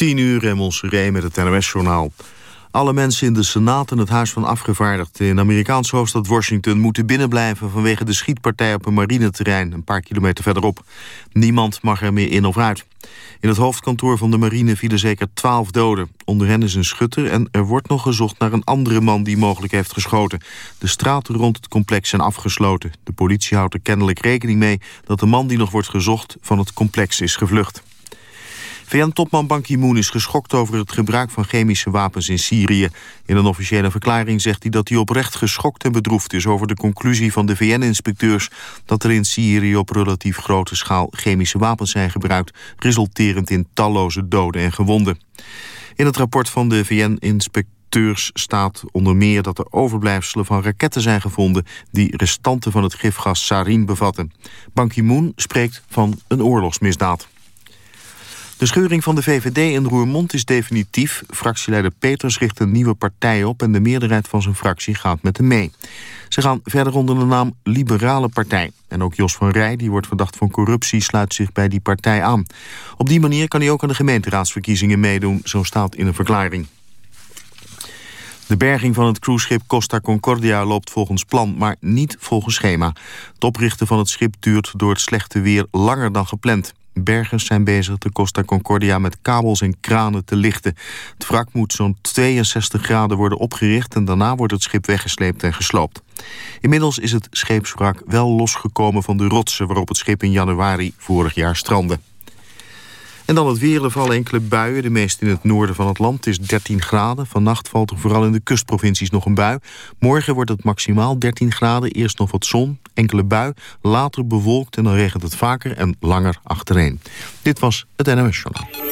10 uur in Montserrat met het NOS-journaal. Alle mensen in de Senaat en het Huis van Afgevaardigden... in de Amerikaanse hoofdstad Washington moeten binnenblijven... vanwege de schietpartij op een marineterrein een paar kilometer verderop. Niemand mag er meer in of uit. In het hoofdkantoor van de marine vielen zeker twaalf doden. Onder hen is een schutter en er wordt nog gezocht naar een andere man... die mogelijk heeft geschoten. De straten rond het complex zijn afgesloten. De politie houdt er kennelijk rekening mee... dat de man die nog wordt gezocht van het complex is gevlucht. VN-topman Ban Ki-moon is geschokt over het gebruik van chemische wapens in Syrië. In een officiële verklaring zegt hij dat hij oprecht geschokt en bedroefd is... over de conclusie van de VN-inspecteurs... dat er in Syrië op relatief grote schaal chemische wapens zijn gebruikt... resulterend in talloze doden en gewonden. In het rapport van de VN-inspecteurs staat onder meer dat er overblijfselen van raketten zijn gevonden die restanten van het gifgas sarin bevatten. Ban Ki-moon spreekt van een oorlogsmisdaad. De scheuring van de VVD in Roermond is definitief. Fractieleider Peters richt een nieuwe partij op... en de meerderheid van zijn fractie gaat met hem mee. Ze gaan verder onder de naam Liberale Partij. En ook Jos van Rij, die wordt verdacht van corruptie... sluit zich bij die partij aan. Op die manier kan hij ook aan de gemeenteraadsverkiezingen meedoen... zo staat in een verklaring. De berging van het cruiseschip Costa Concordia loopt volgens plan, maar niet volgens schema. Het oprichten van het schip duurt door het slechte weer langer dan gepland. Bergers zijn bezig de Costa Concordia met kabels en kranen te lichten. Het wrak moet zo'n 62 graden worden opgericht... en daarna wordt het schip weggesleept en gesloopt. Inmiddels is het scheepswrak wel losgekomen van de rotsen... waarop het schip in januari vorig jaar strandde. En dan het weer. Er enkele buien, de meeste in het noorden van het land. Het is 13 graden. Vannacht valt er vooral in de kustprovincies nog een bui. Morgen wordt het maximaal 13 graden. Eerst nog wat zon, enkele bui. Later bewolkt en dan regent het vaker en langer achtereen. Dit was het NOS Journaal.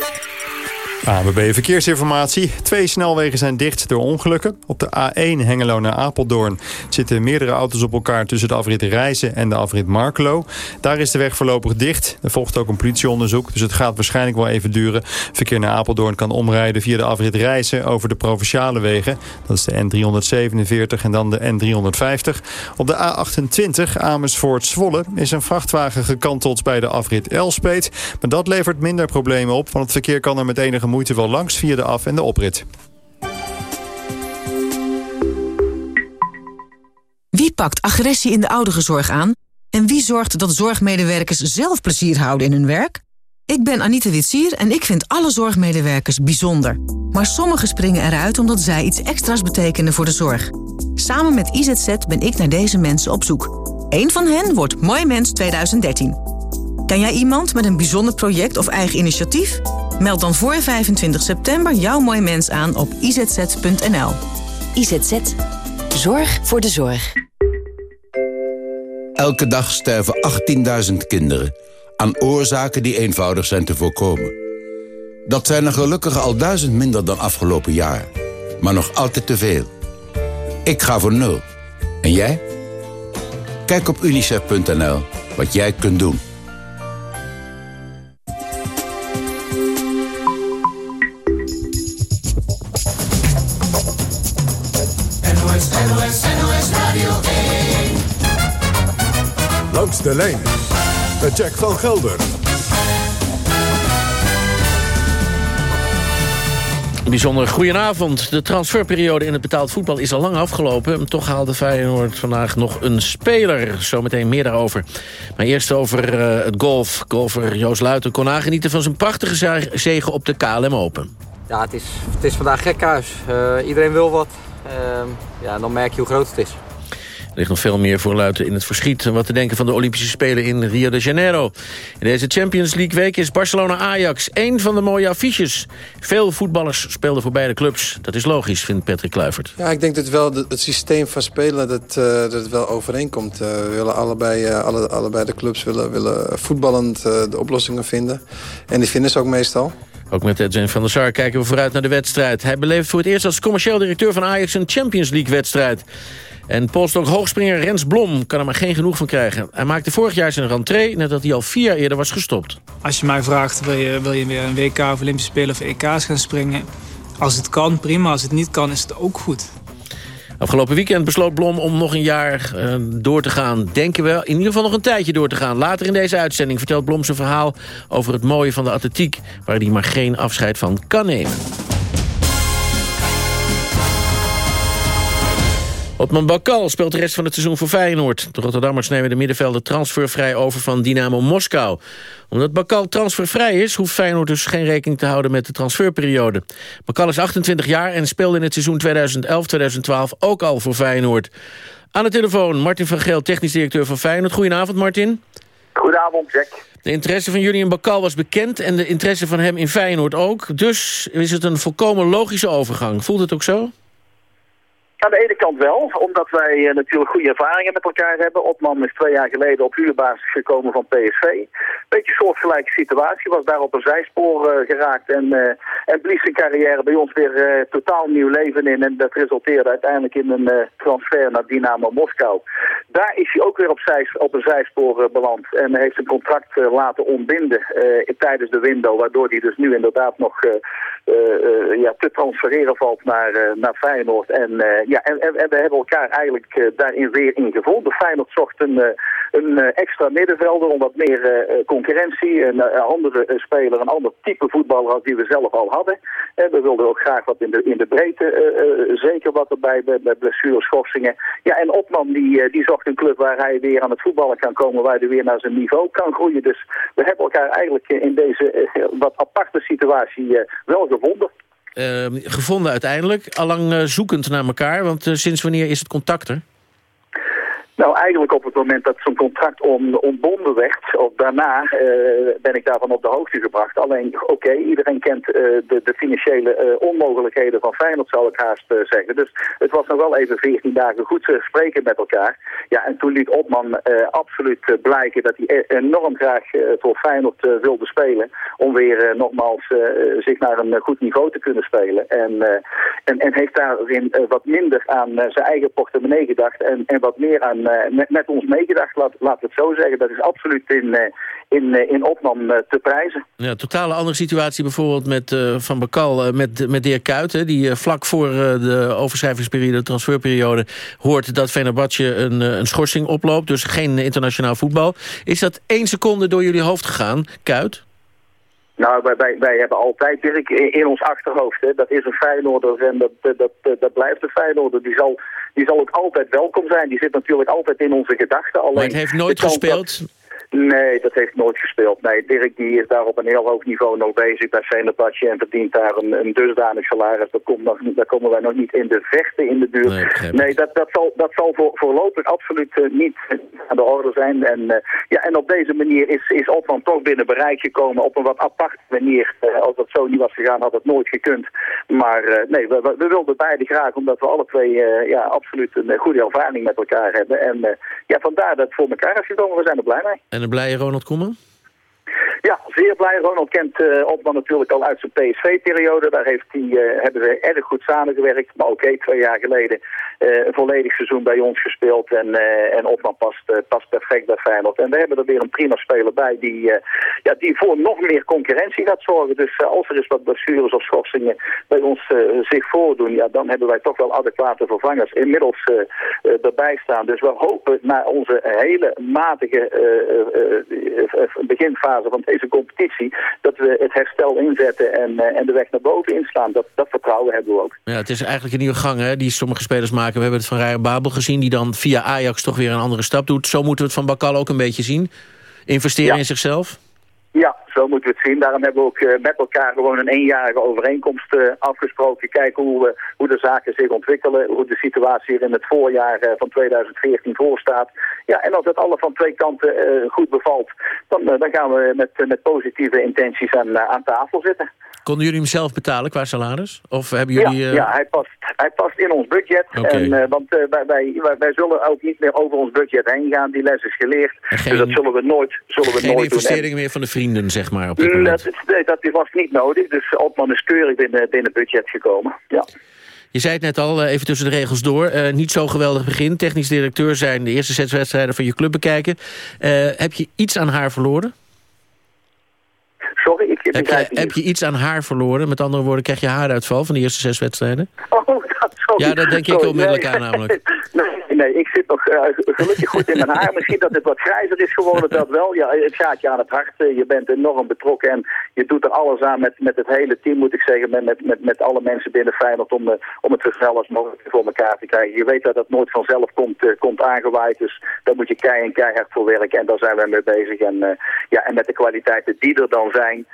ABB Verkeersinformatie. Twee snelwegen zijn dicht door ongelukken. Op de A1 Hengelo naar Apeldoorn zitten meerdere auto's op elkaar... tussen de afrit Reizen en de afrit Markelo. Daar is de weg voorlopig dicht. Er volgt ook een politieonderzoek, dus het gaat waarschijnlijk wel even duren. Verkeer naar Apeldoorn kan omrijden via de afrit Reizen... over de provinciale wegen. Dat is de N347 en dan de N350. Op de A28 Amersfoort-Zwolle is een vrachtwagen gekanteld... bij de afrit Elspeet. Maar dat levert minder problemen op, want het verkeer kan er met enige moeite wel langs via de af- en de oprit. Wie pakt agressie in de ouderenzorg aan? En wie zorgt dat zorgmedewerkers zelf plezier houden in hun werk? Ik ben Anita Witsier en ik vind alle zorgmedewerkers bijzonder. Maar sommigen springen eruit omdat zij iets extra's betekenen voor de zorg. Samen met IZZ ben ik naar deze mensen op zoek. Eén van hen wordt Mooi Mens 2013. Ken jij iemand met een bijzonder project of eigen initiatief? Meld dan voor 25 september jouw Mooi Mens aan op izz.nl. IZZ. Zorg voor de zorg. Elke dag sterven 18.000 kinderen aan oorzaken die eenvoudig zijn te voorkomen. Dat zijn er gelukkig al duizend minder dan afgelopen jaar. Maar nog altijd te veel. Ik ga voor nul. En jij? Kijk op unicef.nl wat jij kunt doen. Langs de lijn met Jack van Gelder. Bijzonder goedenavond. De transferperiode in het betaald voetbal is al lang afgelopen. Toch haalde Feyenoord vandaag nog een speler. Zometeen meer daarover. Maar eerst over uh, het golf. Golfer Joost Luiten kon nagenieten van zijn prachtige zegen op de KLM Open. Ja, het is, het is vandaag gekhuis. Uh, iedereen wil wat. Uh, ja, dan merk je hoe groot het is. Ligt nog veel meer voor Luiten in het verschiet. Wat te denken van de Olympische Spelen in Rio de Janeiro. In deze Champions League week is Barcelona-Ajax één van de mooie affiches. Veel voetballers speelden voor beide clubs. Dat is logisch, vindt Patrick Kluivert. Ja, ik denk dat wel het systeem van spelen dat, uh, dat wel overeenkomt. Uh, we willen allebei, uh, alle, allebei de clubs willen, willen voetballend de oplossingen vinden. En die vinden ze ook meestal. Ook met Edwin van der Sar kijken we vooruit naar de wedstrijd. Hij beleeft voor het eerst als commercieel directeur van Ajax een Champions League wedstrijd. En polstok hoogspringer Rens Blom kan er maar geen genoeg van krijgen. Hij maakte vorig jaar zijn rentree nadat hij al vier jaar eerder was gestopt. Als je mij vraagt, wil je, wil je weer een WK of Olympische Spelen of EK's gaan springen? Als het kan, prima. Als het niet kan, is het ook goed. Afgelopen weekend besloot Blom om nog een jaar uh, door te gaan. Denken we in ieder geval nog een tijdje door te gaan. Later in deze uitzending vertelt Blom zijn verhaal over het mooie van de atletiek... waar hij maar geen afscheid van kan nemen. Otman Bakal speelt de rest van het seizoen voor Feyenoord. De Rotterdammers nemen de middenvelder transfervrij over van Dynamo Moskou. Omdat Bakal transfervrij is, hoeft Feyenoord dus geen rekening te houden met de transferperiode. Bakal is 28 jaar en speelde in het seizoen 2011-2012 ook al voor Feyenoord. Aan de telefoon Martin van Geel, technisch directeur van Feyenoord. Goedenavond Martin. Goedenavond Jack. De interesse van jullie in Bakal was bekend en de interesse van hem in Feyenoord ook. Dus is het een volkomen logische overgang. Voelt het ook zo? Aan de ene kant wel, omdat wij uh, natuurlijk goede ervaringen met elkaar hebben. Otman is twee jaar geleden op huurbasis gekomen van PSV. Beetje soortgelijke situatie, was daar op een zijspoor uh, geraakt en, uh, en blies zijn carrière bij ons weer totaal nieuw leven in. En dat resulteerde uiteindelijk in een transfer naar Dynamo Moskou. Daar is hij ook weer op, op een zijspoor beland en heeft zijn contract laten ontbinden tijdens de window. Waardoor hij dus nu inderdaad nog ja, te transfereren valt naar, naar Feyenoord. En ja, en, we hebben elkaar eigenlijk uh, daarin weer in gevonden. Feyenoord zocht een, uh, een extra middenvelder om wat meer concurrentie. Een andere speler, een ander type voetballer als die we zelf al hadden. En we wilden ook graag wat in de, in de breedte, zeker wat erbij bij, bij blessures, schorsingen. Ja, en Opman die, die zocht een club waar hij weer aan het voetballen kan komen, waar hij weer naar zijn niveau kan groeien. Dus we hebben elkaar eigenlijk in deze wat aparte situatie wel gevonden. Uh, gevonden uiteindelijk. Allang uh, zoekend naar elkaar, want uh, sinds wanneer is het contact er? Nou, eigenlijk op het moment dat zo'n contract on, ontbonden werd, of daarna uh, ben ik daarvan op de hoogte gebracht. Alleen, oké, iedereen kent uh, de, financiële uh, onmogelijkheden van Feyenoord, zou ik haast zeggen. Dus het was nog wel even 14 dagen goed spreken met elkaar. Ja, en toen liet Opman absoluut blijken dat hij enorm graag voor Feyenoord wilde spelen. Om weer nogmaals zich naar een goed niveau te kunnen spelen. En, en, en heeft daarin wat minder aan zijn eigen portemonnee gedacht en, en wat meer aan met, met, ons meegedacht, laat, we het zo zeggen. Dat is absoluut in, in, in opnam te prijzen. Ja, totale andere situatie bijvoorbeeld met Van Bakal, met, met Dirk Kuyt... Hè, die vlak voor de overschrijvingsperiode, de transferperiode... hoort dat Fenerbahce een, een schorsing oploopt, dus geen internationaal voetbal. Is dat één seconde door jullie hoofd gegaan, Kuit? Nou, wij, wij, wij, hebben altijd Dirk in, in ons achterhoofd. Hè. Dat is een Feyenoorder en dat, dat, dat, dat blijft een Feyenoorder. Die zal, die zal ook altijd welkom zijn. Die zit natuurlijk altijd in onze gedachten. Alleen maar het heeft nooit gespeeld? Dat... Nee, dat heeft nooit gespeeld. Nee, Dirk die is daar op een heel hoog niveau nog bezig bij Fenerbahce en verdient daar een, een dusdanig salaris. Dat komt nog, daar komen wij nog niet in de vechten in de buurt. Nee, nee dat, dat zal, dat zal voor, voorlopig absoluut uh, niet aan de orde zijn. En, uh, ja, en op deze manier is, is Opman toch binnen bereik gekomen op een wat aparte manier. Uh, als dat zo niet was gegaan, had het nooit gekund. Maar nee, we, we, wilden beide graag, omdat we alle twee ja, absoluut een goede ervaring met elkaar hebben. En ja, vandaar dat het voor elkaar is gekomen. We zijn er blij mee. En een blije Ronald Koeman? Ja, zeer blij. Ronald kent uh, Opman natuurlijk al uit zijn PSV-periode. Daar heeft uh, hebben we erg goed samengewerkt. Maar oké, twee jaar geleden uh, een volledig seizoen bij ons gespeeld. En, en Opman past, past perfect bij Feyenoord. En we hebben er weer een prima speler bij die, ja, die voor nog meer concurrentie gaat zorgen. Dus als er eens wat blessures of schorsingen bij ons zich voordoen... Ja, dan hebben wij toch wel adequate vervangers inmiddels erbij staan. Dus we hopen na onze hele matige beginfase van deze competitie, dat we het herstel inzetten en, uh, en de weg naar boven inslaan. Dat, dat vertrouwen hebben we ook. Ja, het is eigenlijk een nieuwe gang hè, die sommige spelers maken. We hebben het van Ryan Babel gezien, die dan via Ajax toch weer een andere stap doet. Zo moeten we het van Bakal ook een beetje zien. Investeren ja. in zichzelf. Ja, zo moeten we het zien. Daarom hebben we ook uh, met elkaar gewoon een eenjarige overeenkomst uh, afgesproken. Kijken hoe, uh, hoe de zaken zich ontwikkelen, hoe de situatie er in het voorjaar van 2014 voor staat. Ja, en als het alle van twee kanten goed bevalt, dan, dan gaan we met, met positieve intenties aan, aan tafel zitten. Konden jullie hem zelf betalen qua salaris? Of hebben jullie... Ja, ja hij, past, hij past in ons budget. Okay. En, uh, want uh, wij, wij, wij, zullen ook niet meer over ons budget heen gaan. Die les is geleerd. Geen, dus dat zullen we nooit, zullen we geen nooit investeringen doen. meer van de vrienden, zeg maar, op dit moment. Dat, nee, dat was niet nodig. Dus Opman is keurig binnen, binnen budget gekomen. Ja. Je zei het net al, even tussen de regels door. Uh, niet zo geweldig begin. Technisch directeur zijn de eerste zes wedstrijden van je club bekijken. heb je iets aan haar verloren? Sorry, ik heb je, heb je iets aan haar verloren? Met andere woorden, krijg je haaruitval van de eerste zes wedstrijden? Oh, Ja, dat denk ik onmiddellijk aan namelijk. Nee, nee, ik zit nog uh, gelukkig goed in mijn haar. Misschien dat het wat grijzer is geworden, dat wel. Ja, het gaat je aan het hart. Je bent enorm betrokken en je doet er alles aan met, met het hele team, moet ik zeggen. Met, met, met, met alle mensen binnen Feyenoord om, om het zo snel als mogelijk voor elkaar te krijgen. Je weet dat dat nooit vanzelf komt, uh, komt aangewaaid. Dus daar moet je kei en keihard voor werken. En daar zijn we mee bezig. En, ja, en met de kwaliteiten die er dan zijn,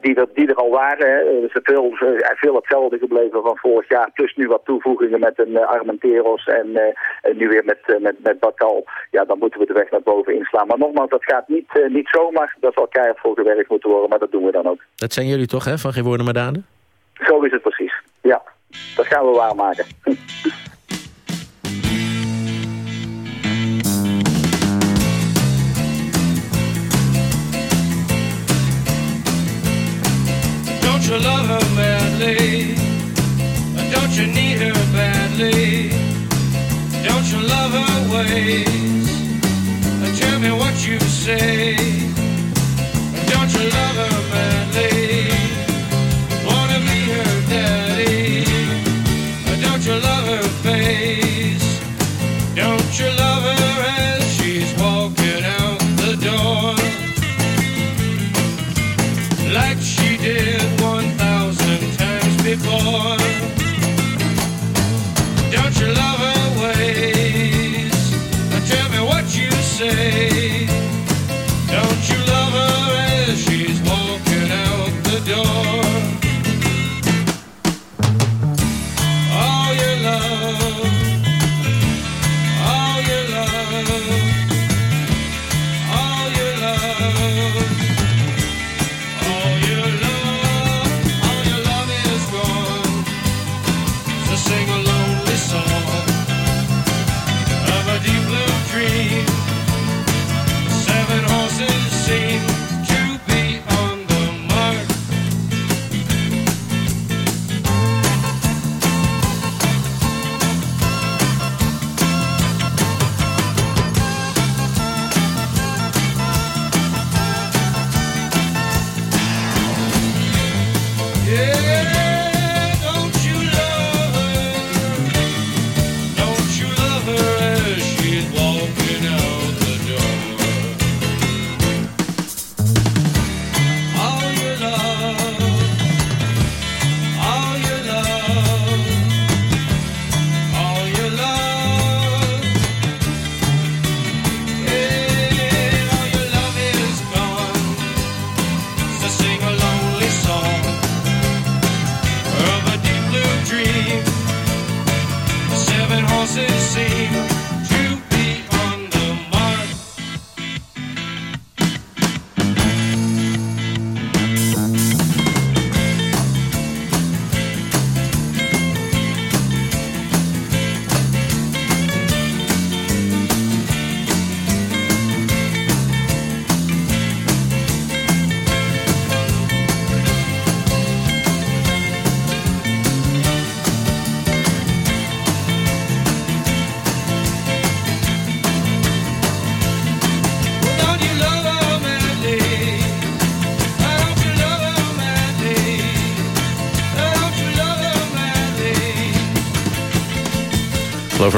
die, er, die er al waren. Er is veel, veel hetzelfde gebleven van vorig jaar. Plus nu wat toevoegingen met een Armenteros en, en nu weer met, met, met Bakal. Ja, dan moeten we de weg naar boven inslaan. Maar nogmaals, dat gaat niet, niet zomaar. Dat zal keihard voor gewerkt moeten worden. Maar dat doen we dan ook. Dat zijn jullie toch, hè, van Geen Woorden Maar Daden? Zo is het precies, ja. Dat gaan we waarmaken. Don't you love her madly? Don't you need her badly? Don't you love her ways? Tell me what you say.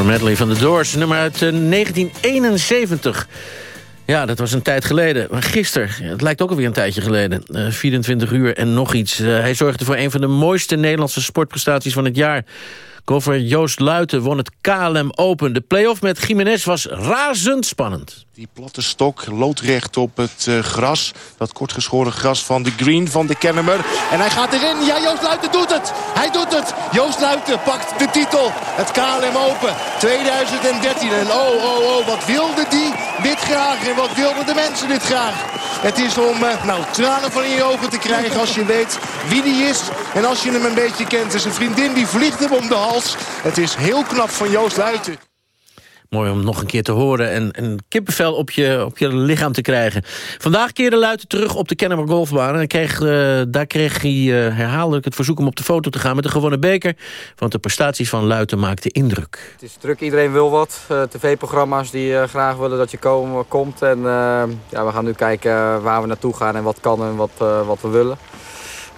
Medley van de Doors, nummer uit eh, 1971. Ja, dat was een tijd geleden. Maar gisteren, het lijkt ook alweer een tijdje geleden. eh, 24 uur en nog iets. Eh, hij zorgde voor een van de mooiste Nederlandse sportprestaties van het jaar. Golfer Joost Luiten won het KLM Open. De play-off met Jiménez was razendspannend. Die platte stok loodrecht op het eh, gras. Dat kortgeschoren gras van de green van de Kennemer. En hij gaat erin. Ja, Joost Luiten doet het. Hij doet het. Joost Luiten pakt de titel. Het KLM Open 2013. En oh, oh, oh, wat wilde die dit graag. En wat wilden de mensen dit graag. Het is om eh, nou, tranen van in je ogen te krijgen als je weet wie die is. En als je hem een beetje kent. Het is een vriendin die vliegt hem om de hals. Het is heel knap van Joost Luiten. Mooi om nog een keer te horen en een kippenvel op je, op je lichaam te krijgen. Vandaag keerde Luiten terug op de Kennemer Golfbaan. En kreeg, eh, daar kreeg hij eh, herhaaldelijk het verzoek om op de foto te gaan met de gewonnen beker. Want de prestaties van Luiten maakten indruk. Het is druk, iedereen wil wat. Eh, TV-programma's die graag willen dat je komen, komt. En ja, we gaan nu kijken waar we naartoe gaan en wat kan en wat, wat we willen.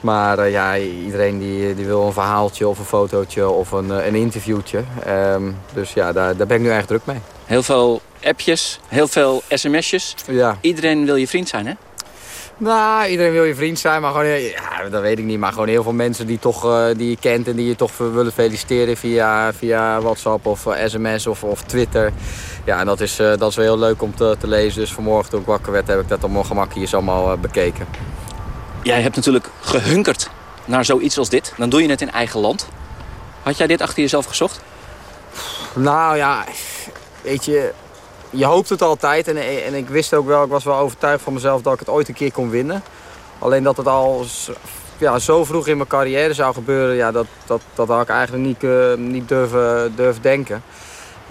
Maar eh, ja, iedereen die, die wil een verhaaltje of een fotootje of een, een interviewtje. Ehm, dus ja, daar, daar ben ik nu erg druk mee. Heel veel appjes, heel veel sms'jes. Ja. Iedereen wil je vriend zijn, hè? Nou, iedereen wil je vriend zijn, maar gewoon, ja, dat weet ik niet. Maar gewoon heel veel mensen die, toch, uh, die je kent en die je toch willen feliciteren via, via WhatsApp of uh, sms of, of Twitter. Ja, en dat is, uh, dat is wel heel leuk om te, te lezen. Dus vanmorgen toen ik wakker werd heb ik dat op mijn gemak hier zo allemaal bekeken. Jij hebt natuurlijk gehunkerd naar zoiets als dit. Dan doe je het in eigen land. Had jij dit achter jezelf gezocht? Nou ja, weet je, je hoopt het altijd. En, en ik wist ook wel, ik was wel overtuigd van mezelf dat ik het ooit een keer kon winnen. Alleen dat het al ja, zo vroeg in mijn carrière zou gebeuren, ja, dat, dat, dat had ik eigenlijk niet, uh, niet durven, durven denken.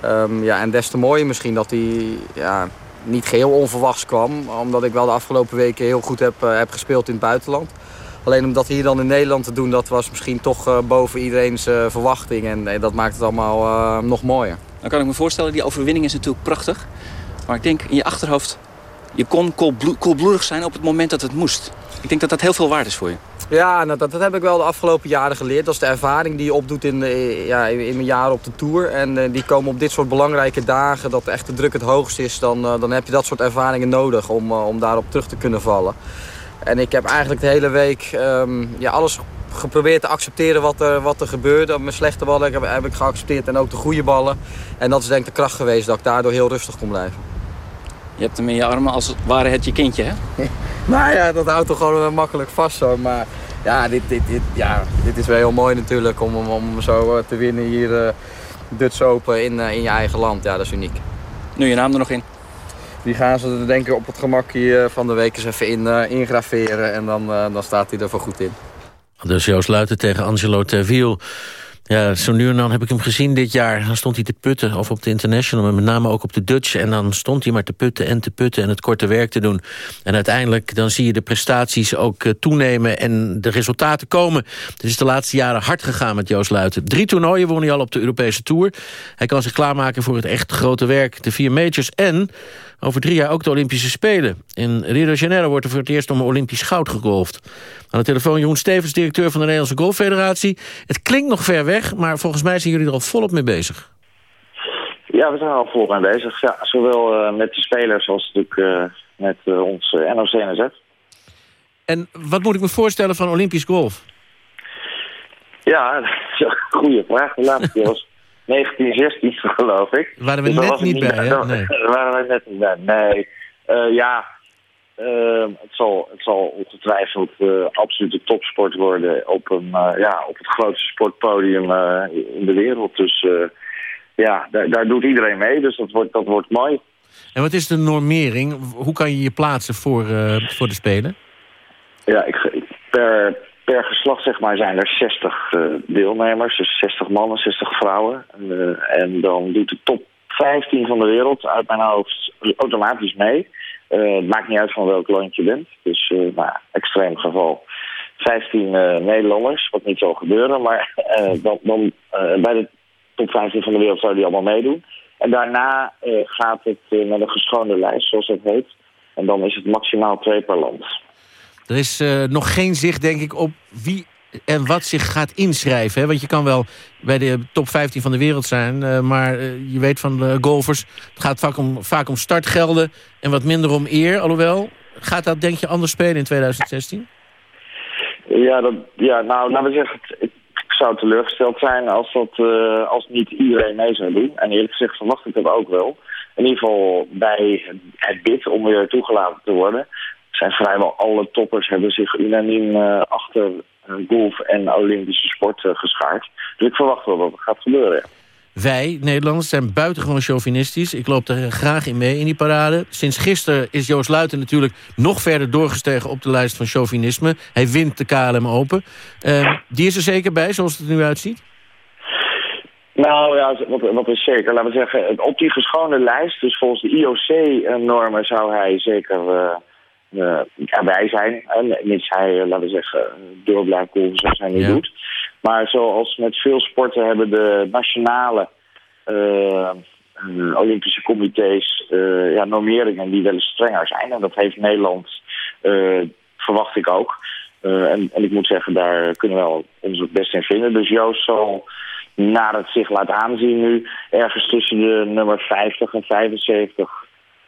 Um, ja, en des te mooier misschien dat hij ja, niet geheel onverwachts kwam. Omdat ik wel de afgelopen weken heel goed heb, uh, heb gespeeld in het buitenland. Alleen om dat hier dan in Nederland te doen, dat was misschien toch uh, boven iedereen's verwachting. En dat maakt het allemaal nog mooier. Dan kan ik me voorstellen, die overwinning is natuurlijk prachtig. Maar ik denk in je achterhoofd, je kon koelblo koelbloedig zijn op het moment dat het moest. Ik denk dat dat heel veel waard is voor je. Ja, nou, dat, dat heb ik wel de afgelopen jaren geleerd. Dat is de ervaring die je opdoet in, de, ja, in mijn jaren op de Tour. En uh, die komen op dit soort belangrijke dagen, dat echt de druk het hoogst is... dan, uh, dan heb je dat soort ervaringen nodig om, om daarop terug te kunnen vallen. En ik heb eigenlijk de hele week um, ja, alles geprobeerd te accepteren wat er, wat er gebeurde. Mijn slechte ballen heb, heb ik geaccepteerd en ook de goede ballen. En dat is denk ik de kracht geweest dat ik daardoor heel rustig kon blijven. Je hebt hem in je armen als het ware het je kindje, hè? nou ja, dat houdt toch gewoon makkelijk vast zo. Maar ja, dit, dit, dit, ja, dit is wel heel mooi natuurlijk om, om, om zo te winnen hier uh, Dutch Open in, uh, in je eigen land. Ja, dat is uniek. Nu je naam er nog in? Die gaan ze denk ik op het gemak hier van de week eens even in, uh, ingraveren. En dan, dan staat hij er voor goed in. Dus Joost Luiten tegen Angelo Terwiel. Ja, zo nu en dan heb ik hem gezien dit jaar. Dan stond hij te putten, of op de International, maar met name ook op de Dutch. En dan stond hij maar te putten en te putten en het korte werk te doen. En uiteindelijk dan zie je de prestaties ook uh, toenemen en de resultaten komen. Het is de laatste jaren hard gegaan met Joost Luiten. Drie toernooien won hij al op de Europese Tour. Hij kan zich klaarmaken voor het echt grote werk, de vier majors en over drie jaar ook de Olympische Spelen. In Rio de Janeiro wordt er voor het eerst om Olympisch goud gegolfd. Aan de telefoon Jeroen Stevens, directeur van de Nederlandse Golffederatie. Het klinkt nog ver weg, maar volgens mij zijn jullie er al volop mee bezig. Ja, we zijn er al volop mee bezig. Ja, zowel uh, met de spelers als natuurlijk uh, met uh, ons NOC-NZ. En wat moet ik me voorstellen van Olympisch golf? Ja, dat is een goede vraag. De laatste keer was 1916, geloof ik. Waren we dus net niet bij, hè? Nee. waren we net niet bij. Nee, uh, ja, uh, het, zal, het zal ongetwijfeld uh, absoluut de topsport worden op, een, ja, op het grootste sportpodium in de wereld. Dus ja, daar, daar doet iedereen mee, dus dat wordt, dat wordt mooi. En wat is de normering? Hoe kan je je plaatsen voor, voor de Spelen? Ja, ik, per, per geslacht zeg maar, zijn er 60 uh, deelnemers. Dus 60 mannen, 60 vrouwen. Uh, en dan doet de top 15 van de wereld uit mijn hoofd automatisch mee. Uh, het maakt niet uit van welk land je bent. Dus, nou, extreem geval. 15 Nederlanders, wat niet zal gebeuren. Maar dan, bij de top 15 van de wereld zou die allemaal meedoen. En daarna gaat het met een geschoonde lijst, zoals dat heet. En dan is het maximaal twee per land. Er is uh, nog geen zicht, denk ik, op wie en wat zich gaat inschrijven. Hè? Want je kan wel bij de top 15 van de wereld zijn... Uh, maar uh, je weet van de golfers... het gaat vaak om, vaak om startgelden en wat minder om eer. Alhoewel, gaat dat denk je anders spelen in 2016? Ja, dat, ja nou, laten we zeggen... Ik zou teleurgesteld zijn als, dat, als niet iedereen mee zou doen. En eerlijk gezegd verwacht ik dat ook wel. In ieder geval bij het bid om weer toegelaten te worden zijn vrijwel alle toppers hebben zich unaniem uh, achter uh, golf en Olympische sport uh, geschaard. Dus ik verwacht wel dat het gaat gebeuren. Ja. Wij, Nederlanders, zijn buitengewoon chauvinistisch. Ik loop er graag in mee in die parade. Sinds gisteren is Joost Luiten natuurlijk nog verder doorgestegen op de lijst van chauvinisme. Hij wint de KLM Open. Ehm, die is er zeker bij, zoals het er nu uitziet? Nou ja, wat, wat is zeker? Laten we zeggen, op die geschone lijst, dus volgens de IOC-normen zou hij zeker uh, erbij zijn. En mits hij, uh, laten we zeggen, door blijft golven zoals hij nu ja. doet. Maar zoals met veel sporten hebben de nationale uh, Olympische comité's ja, normeringen die wel eens strenger zijn. En dat heeft Nederland, verwacht ik ook. Eh, en, en ik moet zeggen, daar kunnen we wel ons het best in vinden. Dus Joost zal, naar het zich laat aanzien nu, ergens tussen de nummer 50 en 75 eh,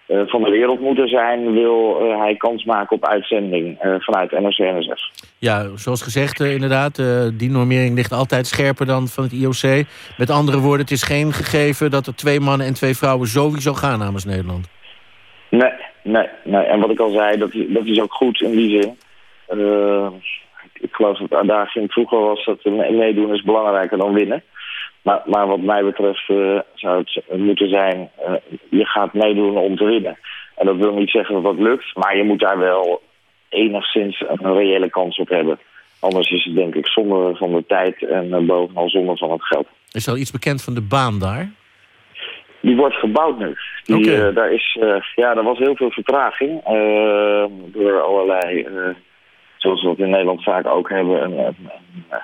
van de wereld moeten zijn, wil eh, hij kans maken op uitzending eh, vanuit NOC-NSF. Ja, zoals gezegd eh, inderdaad, eh, die normering ligt altijd scherper dan van het IOC. Met andere woorden, het is geen gegeven dat er twee mannen en twee vrouwen sowieso gaan namens Nederland. Nee, nee, nee. En wat ik al zei, dat, dat is ook goed in die zin. Eh, ik geloof dat daar ging vroeger was dat me- meedoen is belangrijker dan winnen. Maar, maar wat mij betreft eh, zou het moeten zijn, eh, je gaat meedoen om te winnen. En dat wil niet zeggen dat dat lukt, maar je moet daar wel enigszins een reële kans op hebben. Anders is het denk ik zonde van de tijd en eh, bovenal zonde van het geld. Is er al iets bekend van de baan daar? Die wordt gebouwd nu. Die, Oké. daar, is, ja, er was heel veel vertraging door allerlei, zoals we dat in Nederland vaak ook hebben, een, een, een,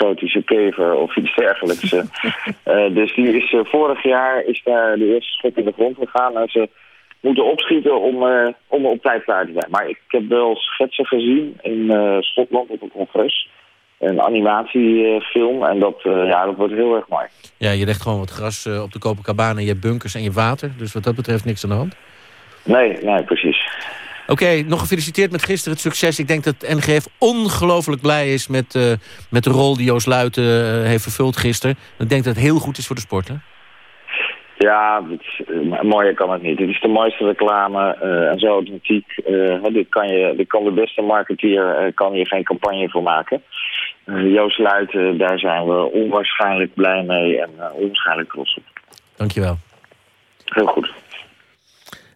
exotische kever of iets dergelijks. eh. Dus die is, eh, vorig jaar is daar de eerste schop in de grond gegaan en ze moeten opschieten om, eh, om op tijd klaar te zijn. Maar ik heb wel schetsen gezien in eh, Schotland op een congres. Een animatiefilm en dat, eh, ja, dat wordt heel erg mooi. Ja, je legt gewoon wat gras op de Copacabana. Je hebt bunkers en je water. Dus wat dat betreft niks aan de hand. Nee, nee, precies. Oké, nog gefeliciteerd met gisteren het succes. Ik denk dat NGF ongelooflijk blij is met, eh, met de rol die Joost Luiten eh, heeft vervuld gisteren. Ik denk dat het heel goed is voor de sport, hè? Ja, is, eh, mooier kan het niet. Het is de mooiste reclame en zo authentiek. dit, kan je, dit kan de beste marketeer kan hier geen campagne voor maken. Joost Luiten, daar zijn we onwaarschijnlijk blij mee en onwaarschijnlijk trots op. Dankjewel. Heel goed.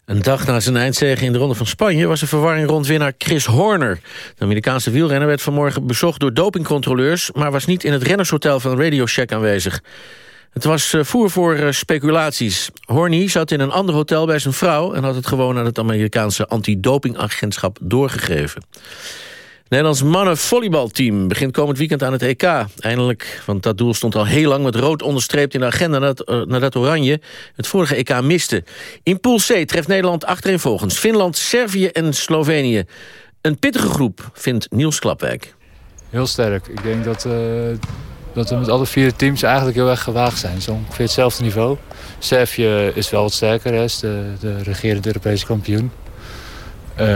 Een dag na zijn eindzege in de Ronde van Spanje... was er verwarring rond winnaar Chris Horner. De Amerikaanse wielrenner werd vanmorgen bezocht door dopingcontroleurs... maar was niet in het rennershotel van Radio Shack aanwezig. Het was eh, voer voor eh, speculaties. Horny zat in een ander hotel bij zijn vrouw... en had het gewoon aan het Amerikaanse antidopingagentschap doorgegeven. Het Nederlands mannenvolleybalteam begint komend weekend aan het EK. Eindelijk, want dat doel stond al heel lang met rood onderstreept in de agenda... nadat, eh, nadat Oranje het vorige EK miste. In Pool C treft Nederland achtereenvolgens Finland, Servië en Slovenië. Een pittige groep, vindt Niels Klapwijk. Heel sterk. Ik denk dat, eh, dat we met alle vier teams eigenlijk heel erg gewaagd zijn. Zo ongeveer hetzelfde niveau. Servië is wel wat sterker, hè, de, de regerend Europese kampioen. Eh,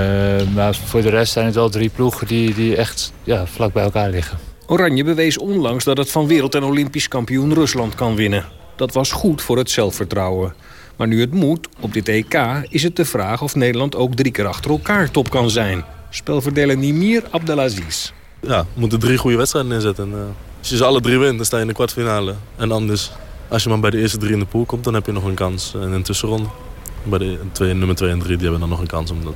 maar voor de rest zijn het wel drie ploegen die, die echt ja, vlak bij elkaar liggen. Oranje bewees onlangs dat het van wereld- en olympisch kampioen Rusland kan winnen. Dat was goed voor het zelfvertrouwen. Maar nu het moet, op dit EK, is het de vraag of Nederland ook drie keer achter elkaar top kan zijn. Spelverdeler Nimir Abdelaziz. ja, we moeten drie goede wedstrijden inzetten. En, eh, als je ze alle drie wint, dan sta je in de kwartfinale. En anders, als je maar bij de eerste drie in de pool komt, dan heb je nog een kans in een tussenronde. Bij de twee, nummer 2 en 3 die hebben dan nog een kans om dan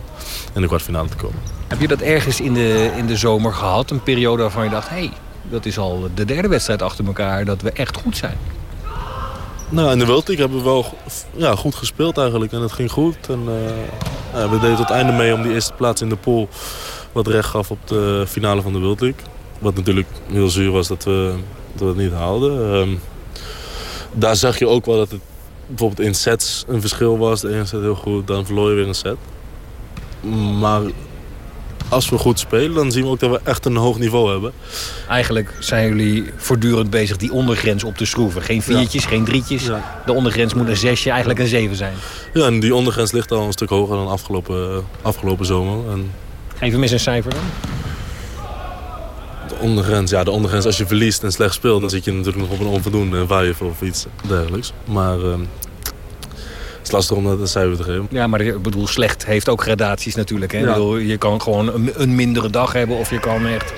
in de kwartfinale te komen. Heb je dat ergens in de, in de zomer gehad? Een periode waarvan je dacht, hé, hey, dat is al de derde wedstrijd achter elkaar dat we echt goed zijn. Nou, in de World League hebben we wel ja, goed gespeeld eigenlijk. En het ging goed. En, eh, ja, we deden tot het einde mee om die eerste plaats in de pool wat recht gaf op de finale van de World League. Wat natuurlijk heel zuur was dat we, dat we het niet haalden. Ehm, daar zag je ook wel dat het bijvoorbeeld in sets een verschil was. De ene set heel goed, dan verloor je weer een set. Maar als we goed spelen, dan zien we ook dat we echt een hoog niveau hebben. Eigenlijk zijn jullie voortdurend bezig die ondergrens op te schroeven. Geen viertjes, geen drietjes. De ondergrens moet een zesje, eigenlijk een zeven zijn. Ja, en die ondergrens ligt al een stuk hoger dan afgelopen, afgelopen zomer. En Geef hem eens een cijfer dan. De ondergrens, ja, de ondergrens als je verliest en slecht speelt... dan zit je natuurlijk nog op een onvoldoende, een vijf of iets dergelijks. Maar ehm, het is lastig om dat een cijfer te geven. Ja, maar ik bedoel, slecht heeft ook gradaties natuurlijk. Hè? Ik bedoel, je kan gewoon een, een mindere dag hebben of je kan echt...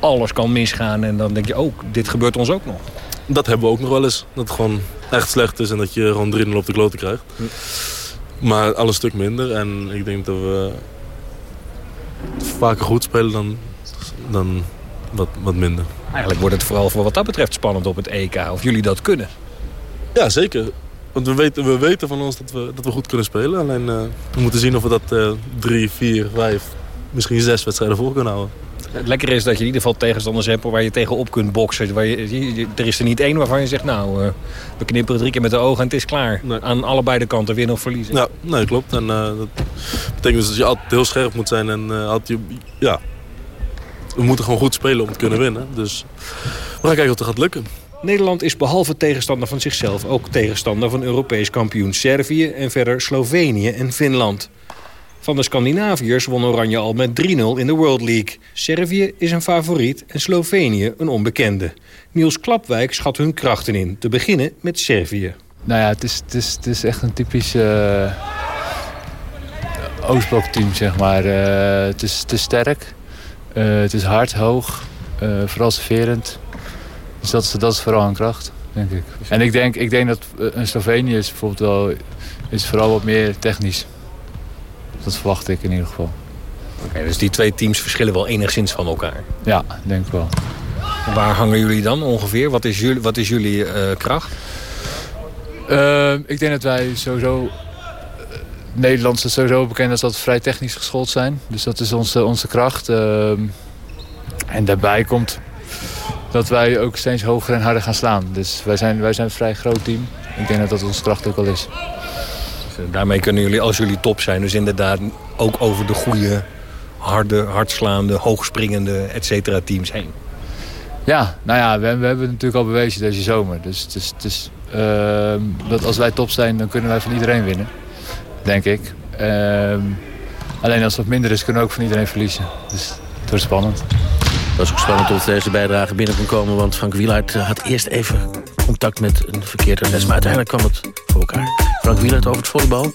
Alles kan misgaan en dan denk je ook, dit gebeurt ons ook nog. Dat hebben we ook nog wel eens. Dat het gewoon echt slecht is en dat je gewoon 3-0 op de kloten krijgt. Maar al een stuk minder. En ik denk dat we vaker goed spelen dan, dan wat, wat minder. Eigenlijk wordt het vooral voor wat dat betreft spannend op het EK. Of jullie dat kunnen. Ja, zeker. Want we weten, we weten van ons dat we, dat we goed kunnen spelen. Alleen eh, we moeten zien of we dat eh, drie, vier, vijf, misschien zes wedstrijden vol kunnen houden. Het lekkere is dat je in ieder geval tegenstanders hebt waar je tegenop kunt boksen. Waar je, er is er niet één waarvan je zegt, nou, eh, we knipperen drie keer met de ogen en het is klaar. Aan allebei de kanten winnen of verliezen. Ja, nee, klopt. En eh, dat betekent dus dat je altijd heel scherp moet zijn en eh, altijd je, ja, we moeten gewoon goed spelen om te kunnen winnen. Dus we gaan kijken of het gaat lukken. Nederland is behalve tegenstander van zichzelf... ook tegenstander van Europees kampioen Servië... en verder Slovenië en Finland. Van de Scandinaviërs won Oranje al met 3-0 in de World League. Servië is een favoriet en Slovenië een onbekende. Niels Klapwijk schat hun krachten in. Te beginnen met Servië. Nou ja, het is, het is, het is echt een typisch uh, Oostblok-team, zeg maar. Uh, het, is, is sterk, het is hard, hoog, vooral serverend. Dus dat is, dat is vooral een kracht, denk ik. En ik denk, ik denk dat een Slovenië is bijvoorbeeld wel is vooral wat meer technisch. Dat verwacht ik in ieder geval. Oké, dus die twee teams verschillen wel enigszins van elkaar? Ja, denk ik wel. Waar hangen jullie dan ongeveer? Wat is jullie, wat is jullie uh, kracht? Uh, ik denk dat wij sowieso... Nederlands is sowieso bekend als dat we vrij technisch geschoold zijn. Dus dat is onze, onze kracht. Ehm, en daarbij komt dat wij ook steeds hoger en harder gaan slaan. Dus wij zijn, wij zijn een vrij groot team. Ik denk dat dat onze kracht ook al is. Dus, daarmee kunnen jullie, als jullie top zijn... dus inderdaad ook over de goede, harde, hardslaande, hoogspringende, et cetera teams heen. Ja, nou ja, we, we, hebben het natuurlijk al bewezen deze zomer. Dus het is, het is uh, dat als wij top zijn, dan kunnen wij van iedereen winnen. Denk ik. Uh, alleen als wat minder is, kunnen we ook van iedereen verliezen. Dus het wordt spannend. Het was ook spannend of deze bijdrage binnen kon komen... want Frank Wielaert had eerst even contact met een verkeerd adres... maar uiteindelijk kwam het voor elkaar. Frank Wielaert over het volleybal.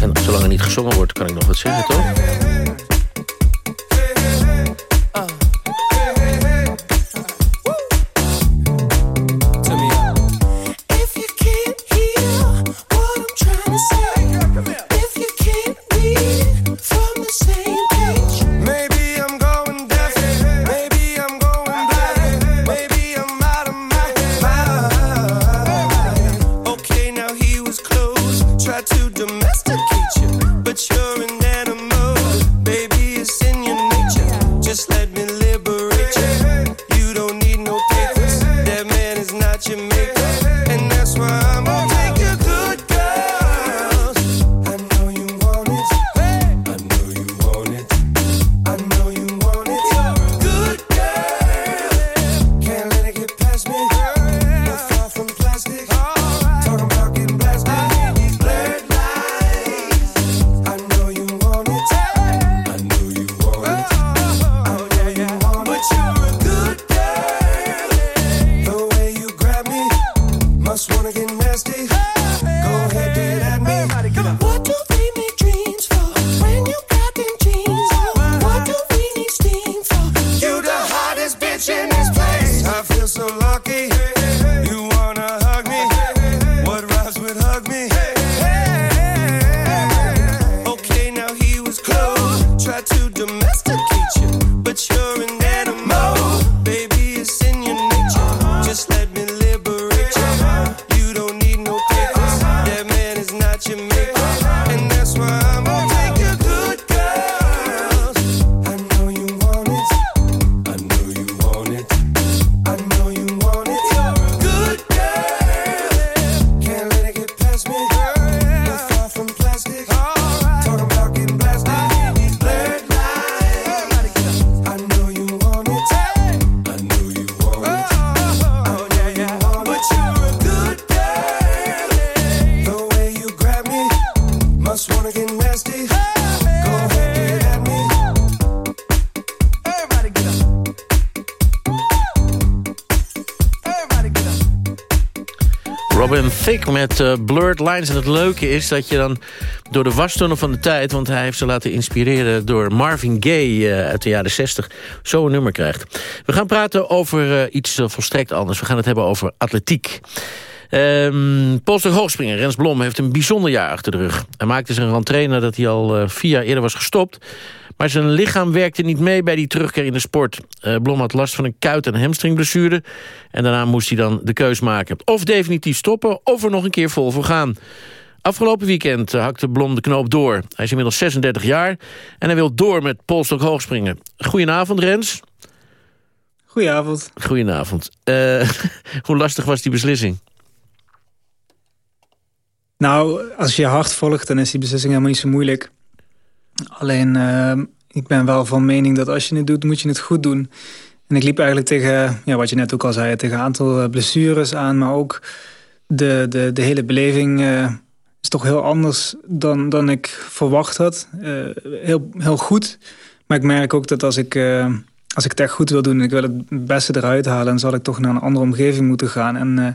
En zolang er niet gezongen wordt, kan ik nog wat zeggen, toch? Met uh, Blurred Lines. En het leuke is dat je dan door de wastunnel van de tijd... want hij heeft ze laten inspireren door Marvin Gaye uh, uit de jaren 60... zo'n nummer krijgt. We gaan praten over uh, iets volstrekt anders. We gaan het hebben over atletiek. Um, Polster hoogspringer Rens Blom heeft een bijzonder jaar achter de rug. Hij maakte zijn rentree nadat hij al vier jaar eerder was gestopt... Maar zijn lichaam werkte niet mee bij die terugkeer in de sport. Uh, Blom had last van een kuit- en hamstringblessure. En daarna moest hij dan de keus maken. Of definitief stoppen, of er nog een keer vol voor gaan. Afgelopen weekend hakte Blom de knoop door. Hij is inmiddels 36 jaar en hij wil door met polstok hoogspringen. Goedenavond, Rens. Goedenavond. Goedenavond. Uh, hoe lastig was die beslissing? Nou, als je je hart volgt, dan is die beslissing helemaal niet zo moeilijk. Alleen, uh, ik ben wel van mening dat als je het doet, moet je het goed doen. En ik liep eigenlijk tegen, ja, wat je net ook al zei, tegen een aantal blessures aan. Maar ook de, de, de hele beleving is toch heel anders dan, dan ik verwacht had. heel, heel goed. Maar ik merk ook dat als ik als ik het echt goed wil doen en ik wil het beste eruit halen... dan zal ik toch naar een andere omgeving moeten gaan. En uh,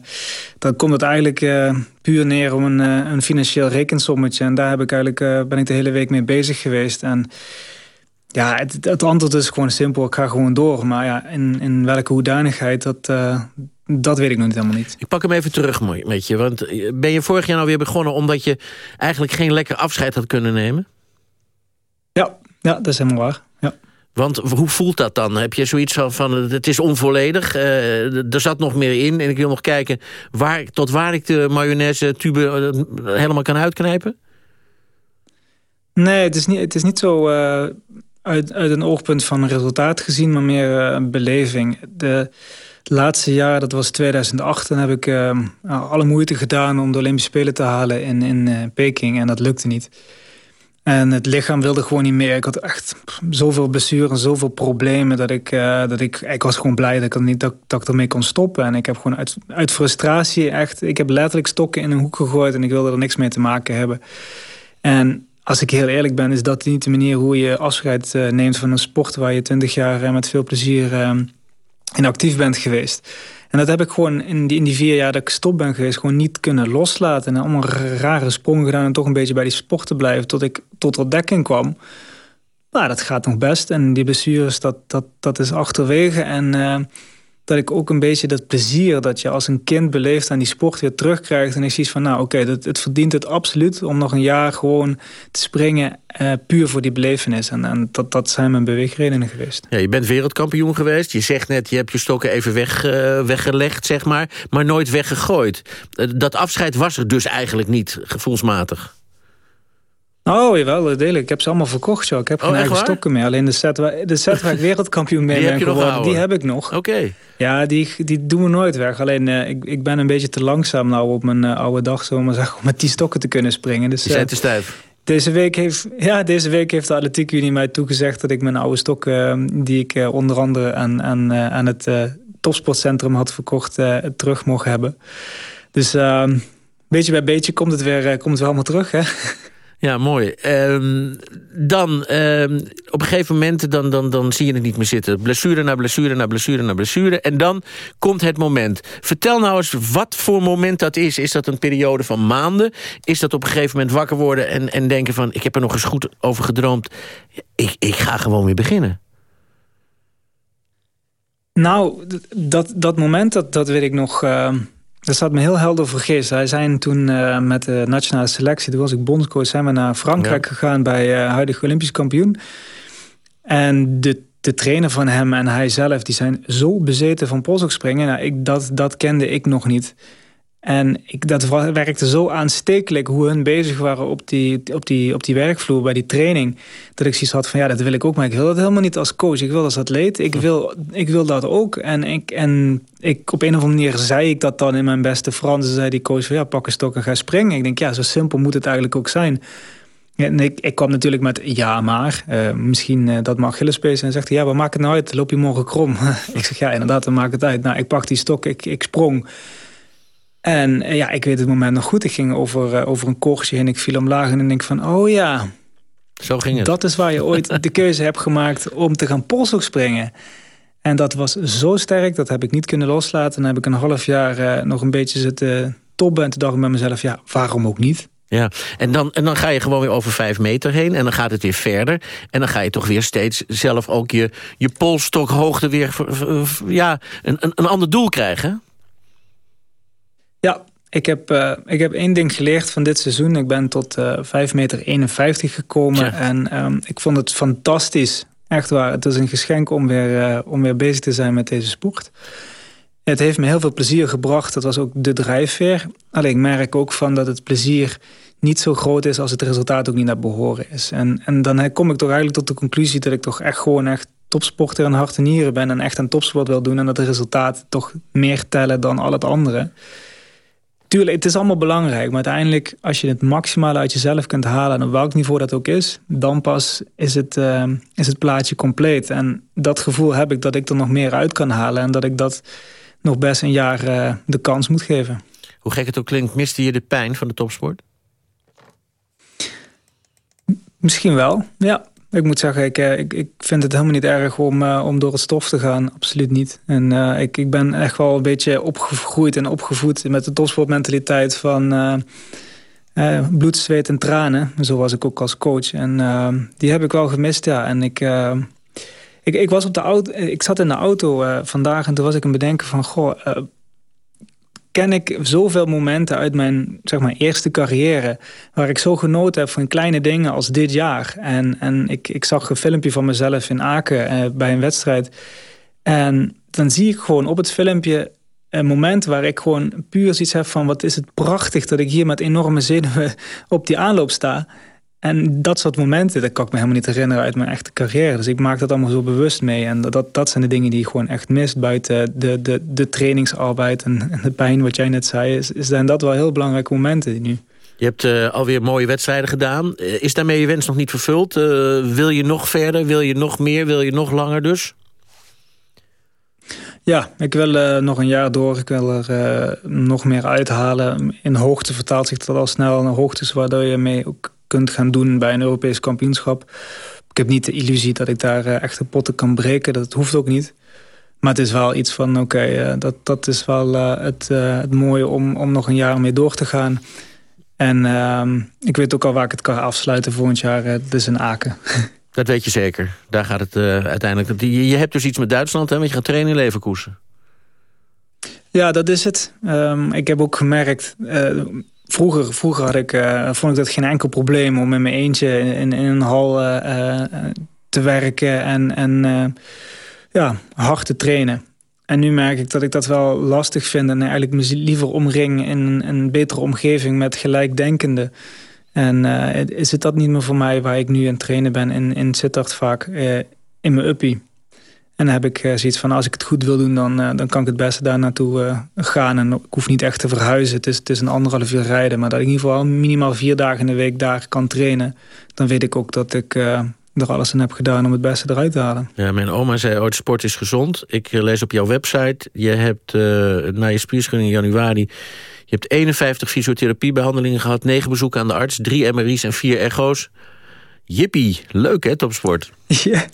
dan komt het eigenlijk uh, puur neer om een, uh, een, financieel rekensommetje. En daar heb ik eigenlijk, ben ik de hele week mee bezig geweest. En ja, het, het, antwoord is gewoon simpel. Ik ga gewoon door. Maar ja, in, in welke hoedanigheid, dat, dat weet ik nog niet helemaal niet. Ik pak hem even terug met je. Want ben je vorig jaar nou weer begonnen... omdat je eigenlijk geen lekker afscheid had kunnen nemen? Ja, ja dat is helemaal waar. Ja. Want hoe voelt dat dan? Heb je zoiets van, het is onvolledig, uh, er zat nog meer in... en ik wil nog kijken waar, tot waar ik de mayonaise tube uh, helemaal kan uitknijpen? Nee, het is niet, het is niet zo uit, uit een oogpunt van resultaat gezien... maar meer een beleving. De laatste jaar, dat was 2008... dan heb ik alle moeite gedaan om de Olympische Spelen te halen in, in Peking... en dat lukte niet. En het lichaam wilde gewoon niet meer. Ik had echt zoveel blessuren, zoveel problemen... dat ik, uh, dat ik, ik was gewoon blij dat ik, niet, dat, dat ik ermee kon stoppen. En ik heb gewoon uit, uit frustratie echt... Ik heb letterlijk stokken in een hoek gegooid... en ik wilde er niks mee te maken hebben. En als ik heel eerlijk ben, is dat niet de manier... hoe je afscheid uh, neemt van een sport... waar je twintig jaar uh, met veel plezier in actief bent geweest. En dat heb ik gewoon in die, in die vier jaar dat ik stop ben geweest... gewoon niet kunnen loslaten. En allemaal rare sprongen gedaan... en toch een beetje bij die sport te blijven... tot ik tot ontdekking kwam. Maar dat gaat nog best. En die blessures, dat, dat, dat is achterwege. En... Uh, dat ik ook een beetje dat plezier dat je als een kind beleeft aan die sport weer terugkrijgt. En ik zie van, nou oké, okay, het verdient het absoluut om nog een jaar gewoon te springen uh, puur voor die belevenis. En, en, dat, dat zijn mijn beweegredenen geweest. Ja, je bent wereldkampioen geweest. Je zegt net, je hebt je stokken even weg, uh, weggelegd, zeg maar, maar nooit weggegooid. Uh, dat afscheid was er dus eigenlijk niet, gevoelsmatig. Oh, jawel, deel Ik heb ze allemaal verkocht, joh. Ik heb oh, geen eigen stokken meer. Alleen de set, waar, de set waar ik wereldkampioen mee ben geworden, die heb ik nog. Oké. Ja, die, die doen we nooit weg. Alleen, uh, ik, ik ben een beetje te langzaam nou op mijn uh, oude dag, zo maar zeggen, om met die stokken te kunnen springen. Dus, Die zijn uh, te stijf. Deze week, heeft, ja, deze week heeft de Atletiek Unie mij toegezegd... dat ik mijn oude stokken, die ik onder andere aan, aan, aan het topsportcentrum had verkocht... terug mocht hebben. Dus beetje bij beetje komt het weer, komt het weer allemaal terug, hè? Ja, mooi. Um, dan, um, op een gegeven moment, dan, dan, dan zie je het niet meer zitten. Blessure na blessure na blessure na blessure. En dan komt het moment. Vertel nou eens wat voor moment dat is. Is dat een periode van maanden? Is dat op een gegeven moment wakker worden en, en denken van... ik heb er nog eens goed over gedroomd. Ik, ik ga gewoon weer beginnen. Nou, dat, dat moment, dat, dat weet ik nog... Uh dat staat me heel helder vergist. Wij zijn toen uh, met de nationale selectie, toen was ik bondscoach, zijn we naar Frankrijk gegaan bij uh, huidige Olympisch kampioen. En de, de trainer van hem en hij zelf, die zijn zo bezeten van polshoogspringen. Nou, ik, dat, dat kende ik nog niet. En ik, dat werkte zo aanstekelijk hoe hun bezig waren op die, op, die, op die werkvloer bij die training. Dat ik zoiets had van ja, dat wil ik ook. Maar ik wil dat helemaal niet als coach. Ik wil als atleet. Ik wil, ik wil dat ook. En, ik, en ik, op een of andere manier zei ik dat dan in mijn beste Frans. zei die coach van ja, pak een stok en ga springen. Ik denk ja, zo simpel moet het eigenlijk ook zijn. En ik, ik kwam natuurlijk met ja maar, uh, misschien uh, dat mag Achillespees. En zegt hij, ja, wat maakt het nou uit? Loop je morgen krom? ik zeg, ja, inderdaad, dan maakt het uit. Nou, ik pak die stok, ik, ik sprong. En eh, ja, ik weet het moment nog goed. Ik ging over, uh, over een korsje en ik viel omlaag en ik denk van... oh ja, Zo ging het. dat is waar je ooit de keuze hebt gemaakt om te gaan polshoog springen. En dat was zo sterk, dat heb ik niet kunnen loslaten. Dan heb ik een half jaar uh, nog een beetje zitten tobben. En toen dacht ik bij mezelf, ja, waarom ook niet? Ja, en dan, en dan ga je gewoon weer over vijf meter heen... en dan gaat het weer verder. En dan ga je toch weer steeds zelf ook je, je polstokhoogte weer... ja, een, een, een ander doel krijgen, ik heb, uh, ik heb één ding geleerd van dit seizoen. Ik ben tot uh, 5 meter 51 gekomen. En um, ik vond het fantastisch. Echt waar. Het is een geschenk om weer, uh, om weer bezig te zijn met deze sport. Het heeft me heel veel plezier gebracht. Dat was ook de drijfveer. Alleen ik merk ook van dat het plezier niet zo groot is... als het resultaat ook niet naar behoren is. En, en dan kom ik toch eigenlijk tot de conclusie... dat ik toch echt gewoon echt topsporter aan hart en nieren ben... en echt een topsport wil doen... en dat de resultaten toch meer tellen dan al het andere tuurlijk, het is allemaal belangrijk. Maar uiteindelijk, als je het maximale uit jezelf kunt halen... en op welk niveau dat ook is... dan pas is het, uh, is het plaatje compleet. En dat gevoel heb ik dat ik er nog meer uit kan halen... en dat ik dat nog best een jaar uh, de kans moet geven. Hoe gek het ook klinkt, miste je de pijn van de topsport? Misschien wel, ja. Ik moet zeggen, ik, eh, ik, ik vind het helemaal niet erg om, uh, om door het stof te gaan. Absoluut niet. En uh, ik, ik ben echt wel een beetje opgegroeid en opgevoed met de topsportmentaliteit van bloed, zweet en tranen. Zo was ik ook als coach. En die heb ik wel gemist, ja. En ik, ik, ik, was op de auto, ik zat in de auto vandaag en toen was ik een bedenken van... Goh, ken ik zoveel momenten uit mijn zeg maar, eerste carrière... waar ik zo genoten heb van kleine dingen als dit jaar. En, en ik, ik zag een filmpje van mezelf in Aken eh, bij een wedstrijd. En dan zie ik gewoon op het filmpje een moment waar ik gewoon puur zoiets heb van... wat is het prachtig dat ik hier met enorme zenuwen op die aanloop sta... En dat soort momenten, dat kan ik me helemaal niet herinneren uit mijn echte carrière. Dus ik maak dat allemaal zo bewust mee. En dat, dat zijn de dingen die je gewoon echt mist buiten de, de, de trainingsarbeid en, en de pijn, wat jij net zei. Is, zijn dat wel heel belangrijke momenten nu. Je hebt uh, alweer mooie wedstrijden gedaan. Uh, is daarmee je wens nog niet vervuld? Uh, wil je nog verder? Wil je nog meer? Wil je nog langer dus? Ja, ik wil nog een jaar door. Ik wil er nog meer uithalen. In hoogte vertaalt zich dat al snel naar hoogtes... waardoor je mee ook kunt gaan doen bij een Europees kampioenschap. Ik heb niet de illusie dat ik daar uh, echte potten kan breken. Dat hoeft ook niet. Maar het is wel iets van, oké, okay, uh, dat, dat is wel uh, het, het mooie om, om nog een jaar mee door te gaan. En ehm, ik weet ook al waar ik het kan afsluiten volgend jaar. Het is in Aken. Dat weet je zeker. Daar gaat het uiteindelijk... Je, je hebt dus iets met Duitsland, hè? Want je gaat trainen in Leverkusen. Ja, dat is het. Um, ik heb ook gemerkt... Vroeger, vroeger had ik, uh, vond ik dat geen enkel probleem om in mijn eentje in, in, in een hal uh, uh, te werken en, en ja, hard te trainen. En nu merk ik dat ik dat wel lastig vind en eigenlijk me liever omring in een betere omgeving met gelijkdenkenden. En is het dat niet meer voor mij waar ik nu het trainen ben in, in Sittard vaak in mijn uppie. En dan heb ik uh, zoiets van, als ik het goed wil doen, dan, uh, dan kan ik het beste daar naartoe uh, gaan. En ik hoef niet echt te verhuizen. Het is, het is een anderhalf uur rijden. Maar dat ik in ieder geval minimaal vier dagen in de week daar kan trainen. Dan weet ik ook dat ik er alles in heb gedaan om het beste eruit te halen. Ja, mijn oma zei ooit, sport is gezond. Ik lees op jouw website, je hebt na je spierschudding in januari... je hebt 51 fysiotherapiebehandelingen gehad, 9 bezoeken aan de arts... 3 MRI's en 4 echo's. Jippie, leuk hè, topsport. Ja.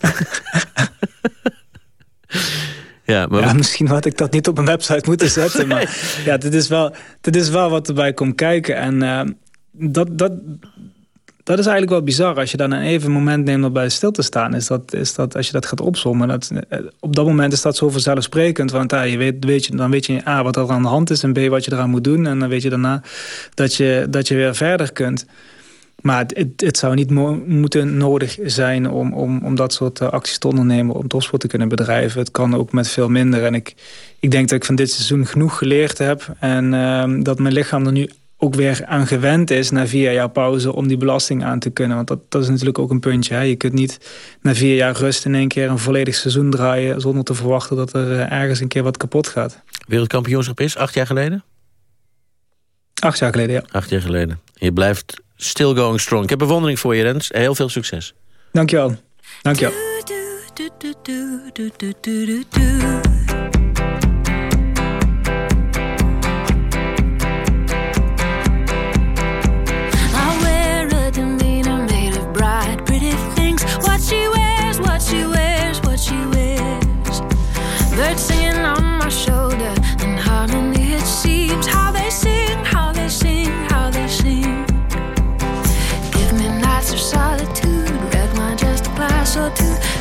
Ja, maar ja, misschien had ik dat niet op een website moeten zetten. Maar ja, dit is, wel, dit is wel wat erbij komt kijken. En uh, dat, dat, dat is eigenlijk wel bizar. Als je dan een even moment neemt om bij stil te staan... is dat, is dat als je dat gaat opzommen... Dat, eh, op dat moment is dat zo vanzelfsprekend. Want ja, je weet, weet je, dan weet je A, wat er aan de hand is... en B, wat je eraan moet doen. En dan weet je daarna dat je, dat je weer verder kunt. Maar het, het, zou niet moeten nodig zijn om, om, om dat soort uh, acties te ondernemen... om topsport te kunnen bedrijven. Het kan ook met veel minder. En ik, ik denk dat ik van dit seizoen genoeg geleerd heb... en uh, dat mijn lichaam er nu ook weer aan gewend is na vier jaar pauze... om die belasting aan te kunnen. Want dat, dat is natuurlijk ook een puntje. Hè? Je kunt niet na vier jaar rust in één keer een volledig seizoen draaien... zonder te verwachten dat er uh, ergens een keer wat kapot gaat. Wereldkampioenschap is acht jaar geleden? Acht jaar geleden, ja. Acht jaar geleden. Je blijft still going strong. Ik heb bewondering voor je, Rens. Heel veel succes. Dankjewel. Dankjewel. do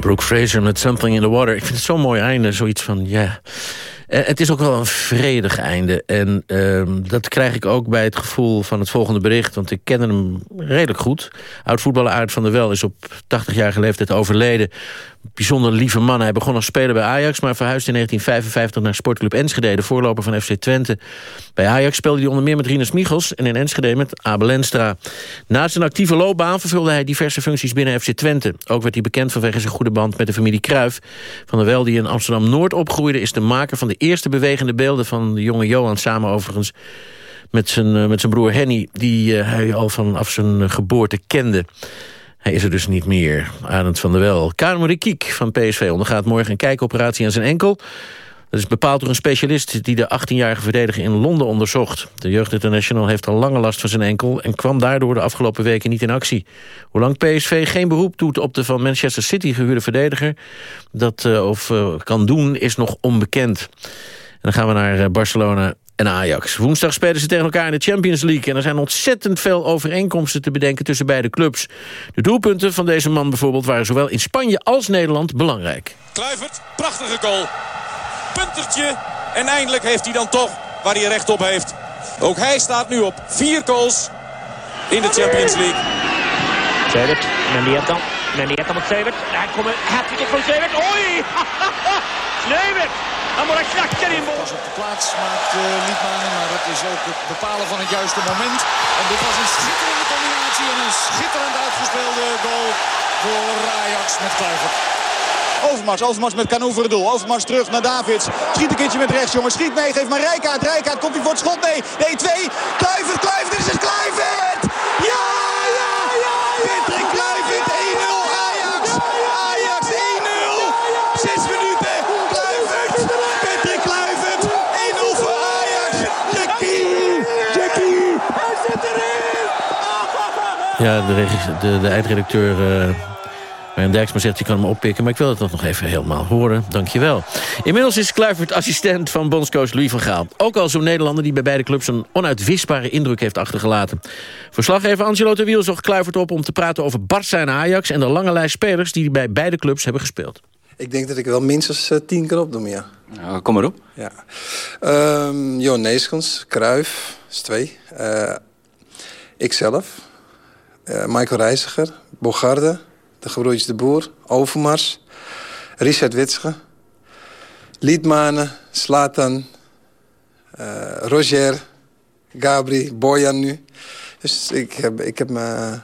Brooke Fraser met Something in the Water. Ik vind het zo'n mooi einde, zoiets van, ja... Eh, het is ook wel een vredig einde. En ehm, dat krijg ik ook bij het gevoel van het volgende bericht. Want ik ken hem redelijk goed. Oud-voetballer van der Wel is op 80-jarige leeftijd overleden. Bijzonder lieve man. Hij begon als speler bij Ajax... maar verhuisde in 1955 naar Sportclub Enschede... de voorloper van FC Twente. Bij Ajax speelde hij onder meer met Rinus Michels... en in Enschede met Abel Enstra. Na zijn actieve loopbaan vervulde hij diverse functies binnen FC Twente. Ook werd hij bekend vanwege zijn goede band met de familie Kruif. Van der Wel, die in Amsterdam-Noord opgroeide... is de maker van de eerste bewegende beelden van de jonge Johan... samen overigens met zijn, eh, met zijn broer Henny... die eh, hij al vanaf zijn geboorte kende. Hij is er dus niet meer. Arend van der Wel. Karim Rikiek van PSV ondergaat morgen een kijkoperatie aan zijn enkel. Dat is bepaald door een specialist die de 18-jarige verdediger in Londen onderzocht. De Jeugd International heeft al lange last van zijn enkel... en kwam daardoor de afgelopen weken niet in actie. Hoe lang PSV geen beroep doet op de van Manchester City gehuurde verdediger... dat uh, of uh, kan doen, is nog onbekend. En dan gaan we naar uh, Barcelona en Ajax. Woensdag spelen ze tegen elkaar in de Champions League... en er zijn ontzettend veel overeenkomsten te bedenken tussen beide clubs. De doelpunten van deze man bijvoorbeeld waren zowel in Spanje als Nederland belangrijk. Kluivert, prachtige goal. Puntertje en eindelijk heeft hij dan toch waar hij recht op heeft. Ook hij staat nu op vier goals in de Champions League. Zevert, Mendieta. Mendieta mot Zevert. Daar kommer hattricket van Zevert. Oj! Zevert! Han bara knackar in Pas op de plaats maakt uh, Liedmanen, maar dat is ook het bepalen van het juiste moment. En dit was een schitterende combinatie en een schitterend uitgespeelde goal voor Ajax met Kluivert. Overmars, Overmars met Cano voor het doel. Overmars terug naar Davids. Schiet een keertje met rechts, jongens. Schiet mee, geef maar Rijkaard. Rijkaard, komt hij voor het schot? Nee, nee, twee. Kluivert, Kluivert, dit is het Kluivert! Ja, ja! Patrick Kluivert, 1-0 Ajax! Ajax 1-0! Zes minuten, Kluivert! Patrick Kluivert, 1-0 voor Ajax! Jackie! Jackie! Hij zit erin! Ja, de, de, de eindredacteur... Uh... En Dijksma zegt, je kan hem oppikken, maar ik wil het nog even helemaal horen. Dankjewel. Inmiddels is Kluivert assistent van bondscoach Louis van Gaal. Ook al zo'n Nederlander die bij beide clubs een onuitwisbare indruk heeft achtergelaten. Verslaggever Angelo Terwiel zocht Kluivert op om te praten over Barça en Ajax... en de lange lijst spelers die bij beide clubs hebben gespeeld. Ik denk dat ik wel minstens uh, tien keer opdoen, ja. Nou, kom maar op. Ja. Um, Jo Neeskens, Kruif, is twee. Uh, ikzelf, uh, Michael Reiziger, Bogarde de gebroeders de Boer, Overmars, Richard Witsche, Liedmanen, Slatan, uh, Roger, Gabri, Bojan nu. Dus ik heb, ik heb mijn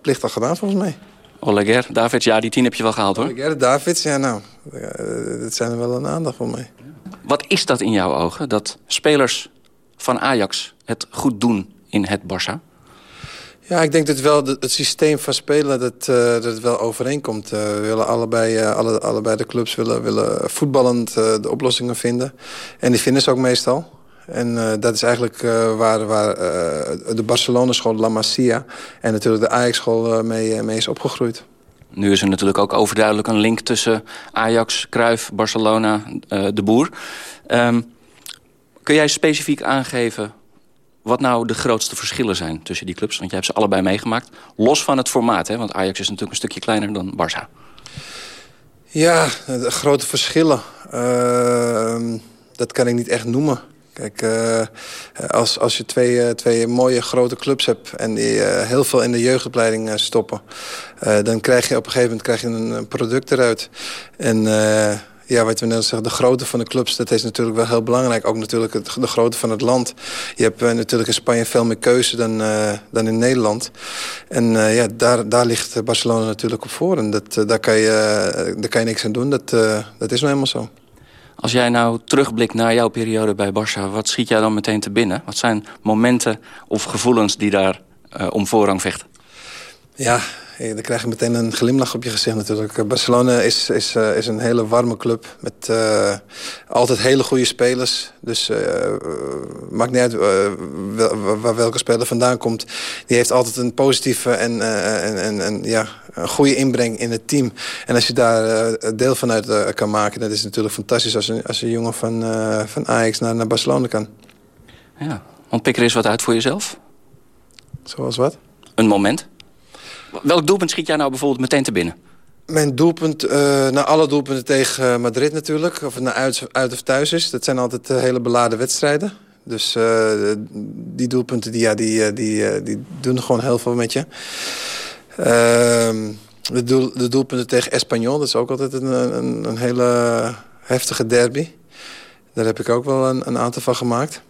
plicht al gedaan volgens mij. Oleguer, Davids, ja, die tien heb je wel gehaald hoor. Oleguer, Davids, ja nou, uh, dat zijn er wel een aandacht voor mij. Wat is dat in jouw ogen, dat spelers van Ajax het goed doen in het Barça? Ja, ik denk dat wel het systeem van spelen dat, uh, dat het wel overeenkomt. Uh, we willen allebei, uh, alle, allebei de clubs willen, willen voetballend de oplossingen vinden. En die vinden ze ook meestal. En dat is eigenlijk waar, waar de Barcelona-school La Masia... en natuurlijk de Ajax-school mee, mee is opgegroeid. Nu is er natuurlijk ook overduidelijk een link tussen Ajax, Cruyff, Barcelona, de Boer. Um, kun jij specifiek aangeven wat nou de grootste verschillen zijn tussen die clubs? Want jij hebt ze allebei meegemaakt. Los van het formaat, hè? want Ajax is natuurlijk een stukje kleiner dan Barça. Ja, de grote verschillen. Uh, dat kan ik niet echt noemen. Kijk, uh, als, als je twee, uh, twee mooie grote clubs hebt... en die heel veel in de jeugdopleiding stoppen... dan krijg je op een gegeven moment krijg je een product eruit. En ja, wat we net zeggen, de grootte van de clubs, dat is natuurlijk wel heel belangrijk. Ook natuurlijk het, de grootte van het land. Je hebt eh, natuurlijk in Spanje veel meer keuze dan, eh, dan in Nederland. En eh, ja, daar, daar ligt Barcelona natuurlijk op voor. En dat, daar, kan je, daar kan je niks aan doen. Dat, dat is nou helemaal zo. Als jij nou terugblikt naar jouw periode bij Barça... wat schiet jij dan meteen te binnen? Wat zijn momenten of gevoelens die daar om voorrang vechten? Ja, dan krijg je meteen een glimlach op je gezicht natuurlijk. Eh, Barcelona is, is, eh, is een hele warme club met eh, altijd hele goede spelers. Dus maakt niet uit wel- waar welke speler vandaan komt. Die heeft altijd een positieve en, en, en, en ja, een goede inbreng in het team. En als je daar deel van uit kan maken... dat is natuurlijk fantastisch als een, als een jongen van, van Ajax naar, naar Barcelona kan. Ja, want pik er eens wat uit voor jezelf. Zoals wat? Een moment. Welk doelpunt schiet jij nou bijvoorbeeld meteen te binnen? Mijn doelpunt, nou alle doelpunten tegen eh, Madrid natuurlijk. Of het nou uit, uit of thuis is. Dat zijn altijd eh, hele beladen wedstrijden. Dus die doelpunten die, ja, die, die, die doen gewoon heel veel met je. Ehm, de, de doelpunten tegen Espanyol, dat is ook altijd een, een, een hele heftige derby. Daar heb ik ook wel een, een aantal van gemaakt.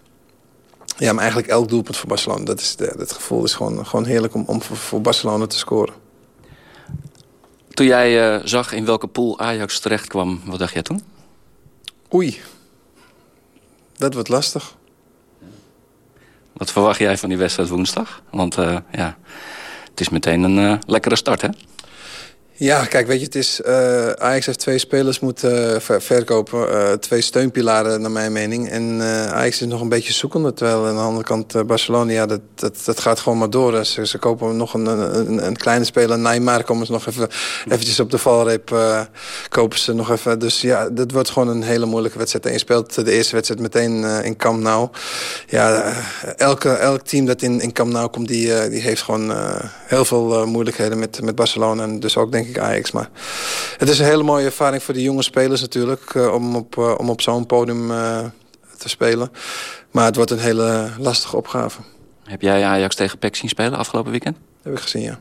Ja, maar eigenlijk elk doelpunt voor Barcelona. Dat, is de, dat gevoel is gewoon, gewoon heerlijk om, om voor, voor Barcelona te scoren. Toen jij eh, zag in welke pool Ajax terecht kwam, wat dacht jij toen? Oei, dat wordt lastig. Wat verwacht jij van die wedstrijd woensdag? Want eh, ja, het is meteen een eh, lekkere start, hè? Ja, kijk, weet je, het is, eh, Ajax heeft twee spelers moeten eh, ver- verkopen. eh, twee steunpilaren, naar mijn mening. En eh, Ajax is nog een beetje zoekende. Terwijl aan de andere kant Barcelona, ja, dat, dat, dat gaat gewoon maar door. Ze, ze kopen nog een, een, een kleine speler. Neymar komen ze nog even eventjes op de valreep. kopen ze nog even. Dus ja, dat wordt gewoon een hele moeilijke wedstrijd. En je speelt de eerste wedstrijd meteen in Camp Nou. Ja, elke, elk team dat in, in Camp Nou komt, die, die heeft gewoon heel veel moeilijkheden met, met Barcelona. En dus ook denk ik Ajax. Maar het is een hele mooie ervaring voor de jonge spelers natuurlijk. eh, om op, eh, om op zo'n podium eh, te spelen. Maar het wordt een hele lastige opgave. Heb jij Ajax tegen PEC zien spelen afgelopen weekend? heb ik gezien, ja.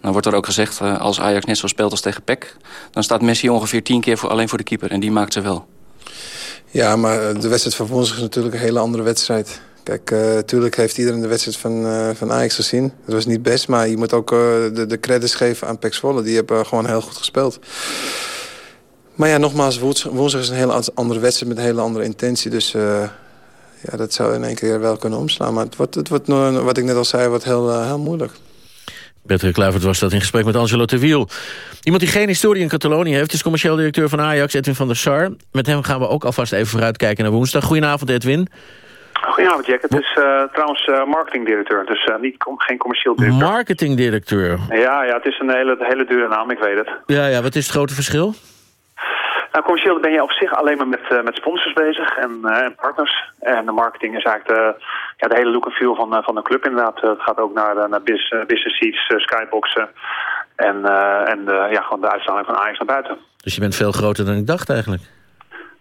Nou wordt er ook gezegd, als Ajax net zo speelt als tegen PEC... dan staat Messi ongeveer tien keer voor, alleen voor de keeper. En die maakt ze wel. Ja, maar de wedstrijd van woensdag is natuurlijk een hele andere wedstrijd. Kijk, natuurlijk heeft iedereen de wedstrijd van, eh, van Ajax gezien. Het was niet best, maar je moet ook eh, de, de credits geven aan Pek. Die hebben gewoon heel goed gespeeld. Maar ja, nogmaals, woens- woensdag is een hele an- andere wedstrijd met een hele andere intentie. Dus eh, ja, dat zou in één keer wel kunnen omslaan. Maar het wordt, het wordt wat ik net al zei, wordt heel, eh, heel moeilijk. Patrick Kluivert was dat in gesprek met Angelo Terwiel. Iemand die geen historie in Catalonië heeft... is commercieel directeur van Ajax, Edwin van der Sar. Met hem gaan we ook alvast even vooruitkijken naar woensdag. Goedenavond, Edwin. Goedenavond, Jack. Het is eh, trouwens eh, marketingdirecteur, dus eh, niet com- geen commercieel directeur. Marketingdirecteur. Ja, ja, het is een hele, hele dure naam, ik weet het. Ja, ja, wat is het grote verschil? Nou, commercieel ben je op zich alleen maar met, met sponsors bezig en, en partners. En de marketing is eigenlijk de, ja, de hele look en feel van, van de club inderdaad. Het gaat ook naar, naar bus- business seats, skyboxen en, en de, ja, gewoon de uitstraling van Ajax naar buiten. Dus je bent veel groter dan ik dacht eigenlijk.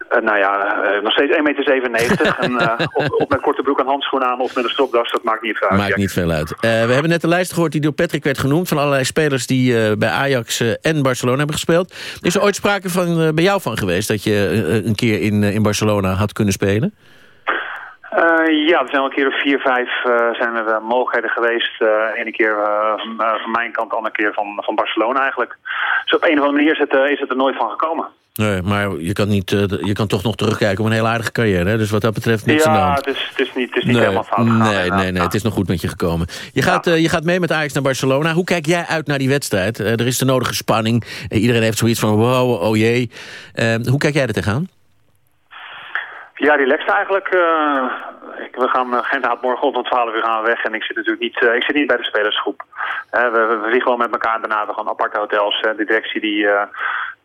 Eh, nou ja, eh, nog steeds 1,97 meter. en, eh, of, of met korte broek en handschoenen aan of met een stropdas, dat maakt niet veel uit. Maakt niet veel uit. We hebben net de lijst gehoord die door Patrick werd genoemd... van allerlei spelers die bij Ajax en Barcelona hebben gespeeld. Is er ooit sprake van, bij jou van geweest... dat je een keer in, in Barcelona had kunnen spelen? Ja, er zijn al een keer of vier, vijf zijn er mogelijkheden geweest. Ene keer van, mijn kant, de andere keer van, van Barcelona eigenlijk. Dus op een of andere manier is het, is het er nooit van gekomen. Nee, maar je kan, niet, eh, je kan toch nog terugkijken op een hele aardige carrière. Hè? Dus wat dat betreft niks ja, het is, het is niet, het is niet nee, helemaal fout gegaan. nee, nee, nee, het is nog goed met je gekomen. Je gaat, eh, je gaat mee met Ajax naar Barcelona. Hoe kijk jij uit naar die wedstrijd? Eh, er is de nodige spanning. Iedereen heeft zoiets van, wow, oh jee. Eh, hoe kijk jij er tegenaan? Ja, relaxed eigenlijk. ik, we gaan uh, geen haat morgen om 12 uur gaan we weg. En ik zit natuurlijk niet, uh, ik zit niet bij de spelersgroep. Uh, we, we, vliegen gewoon met elkaar daarna. We gaan aparte hotels. de directie die,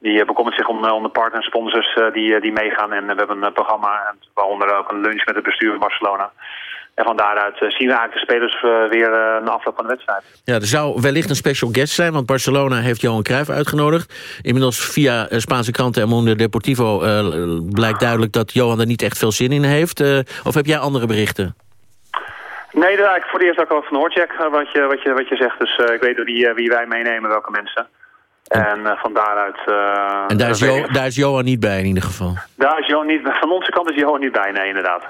die bekommert zich om, om de partners en sponsors die, die meegaan. En we hebben een programma, waaronder ook een lunch met het bestuur van Barcelona. En van daaruit zien we eigenlijk de spelers weer na afloop van de wedstrijd. Ja, er zou wellicht een special guest zijn, want Barcelona heeft Johan Cruijff uitgenodigd. Inmiddels via Spaanse kranten en Mundo Deportivo blijkt duidelijk dat Johan er niet echt veel zin in heeft. of heb jij andere berichten? Nee, dat eigenlijk voor het eerst ook al van hoor, Jack, wat je, wat je, wat je zegt. Dus ik weet wie, wie wij meenemen, welke mensen. En eh, van daaruit... eh, En daar is, jo daar is Johan niet bij in ieder geval. daar is Johan niet, van onze kant is Johan niet bij, nee, inderdaad.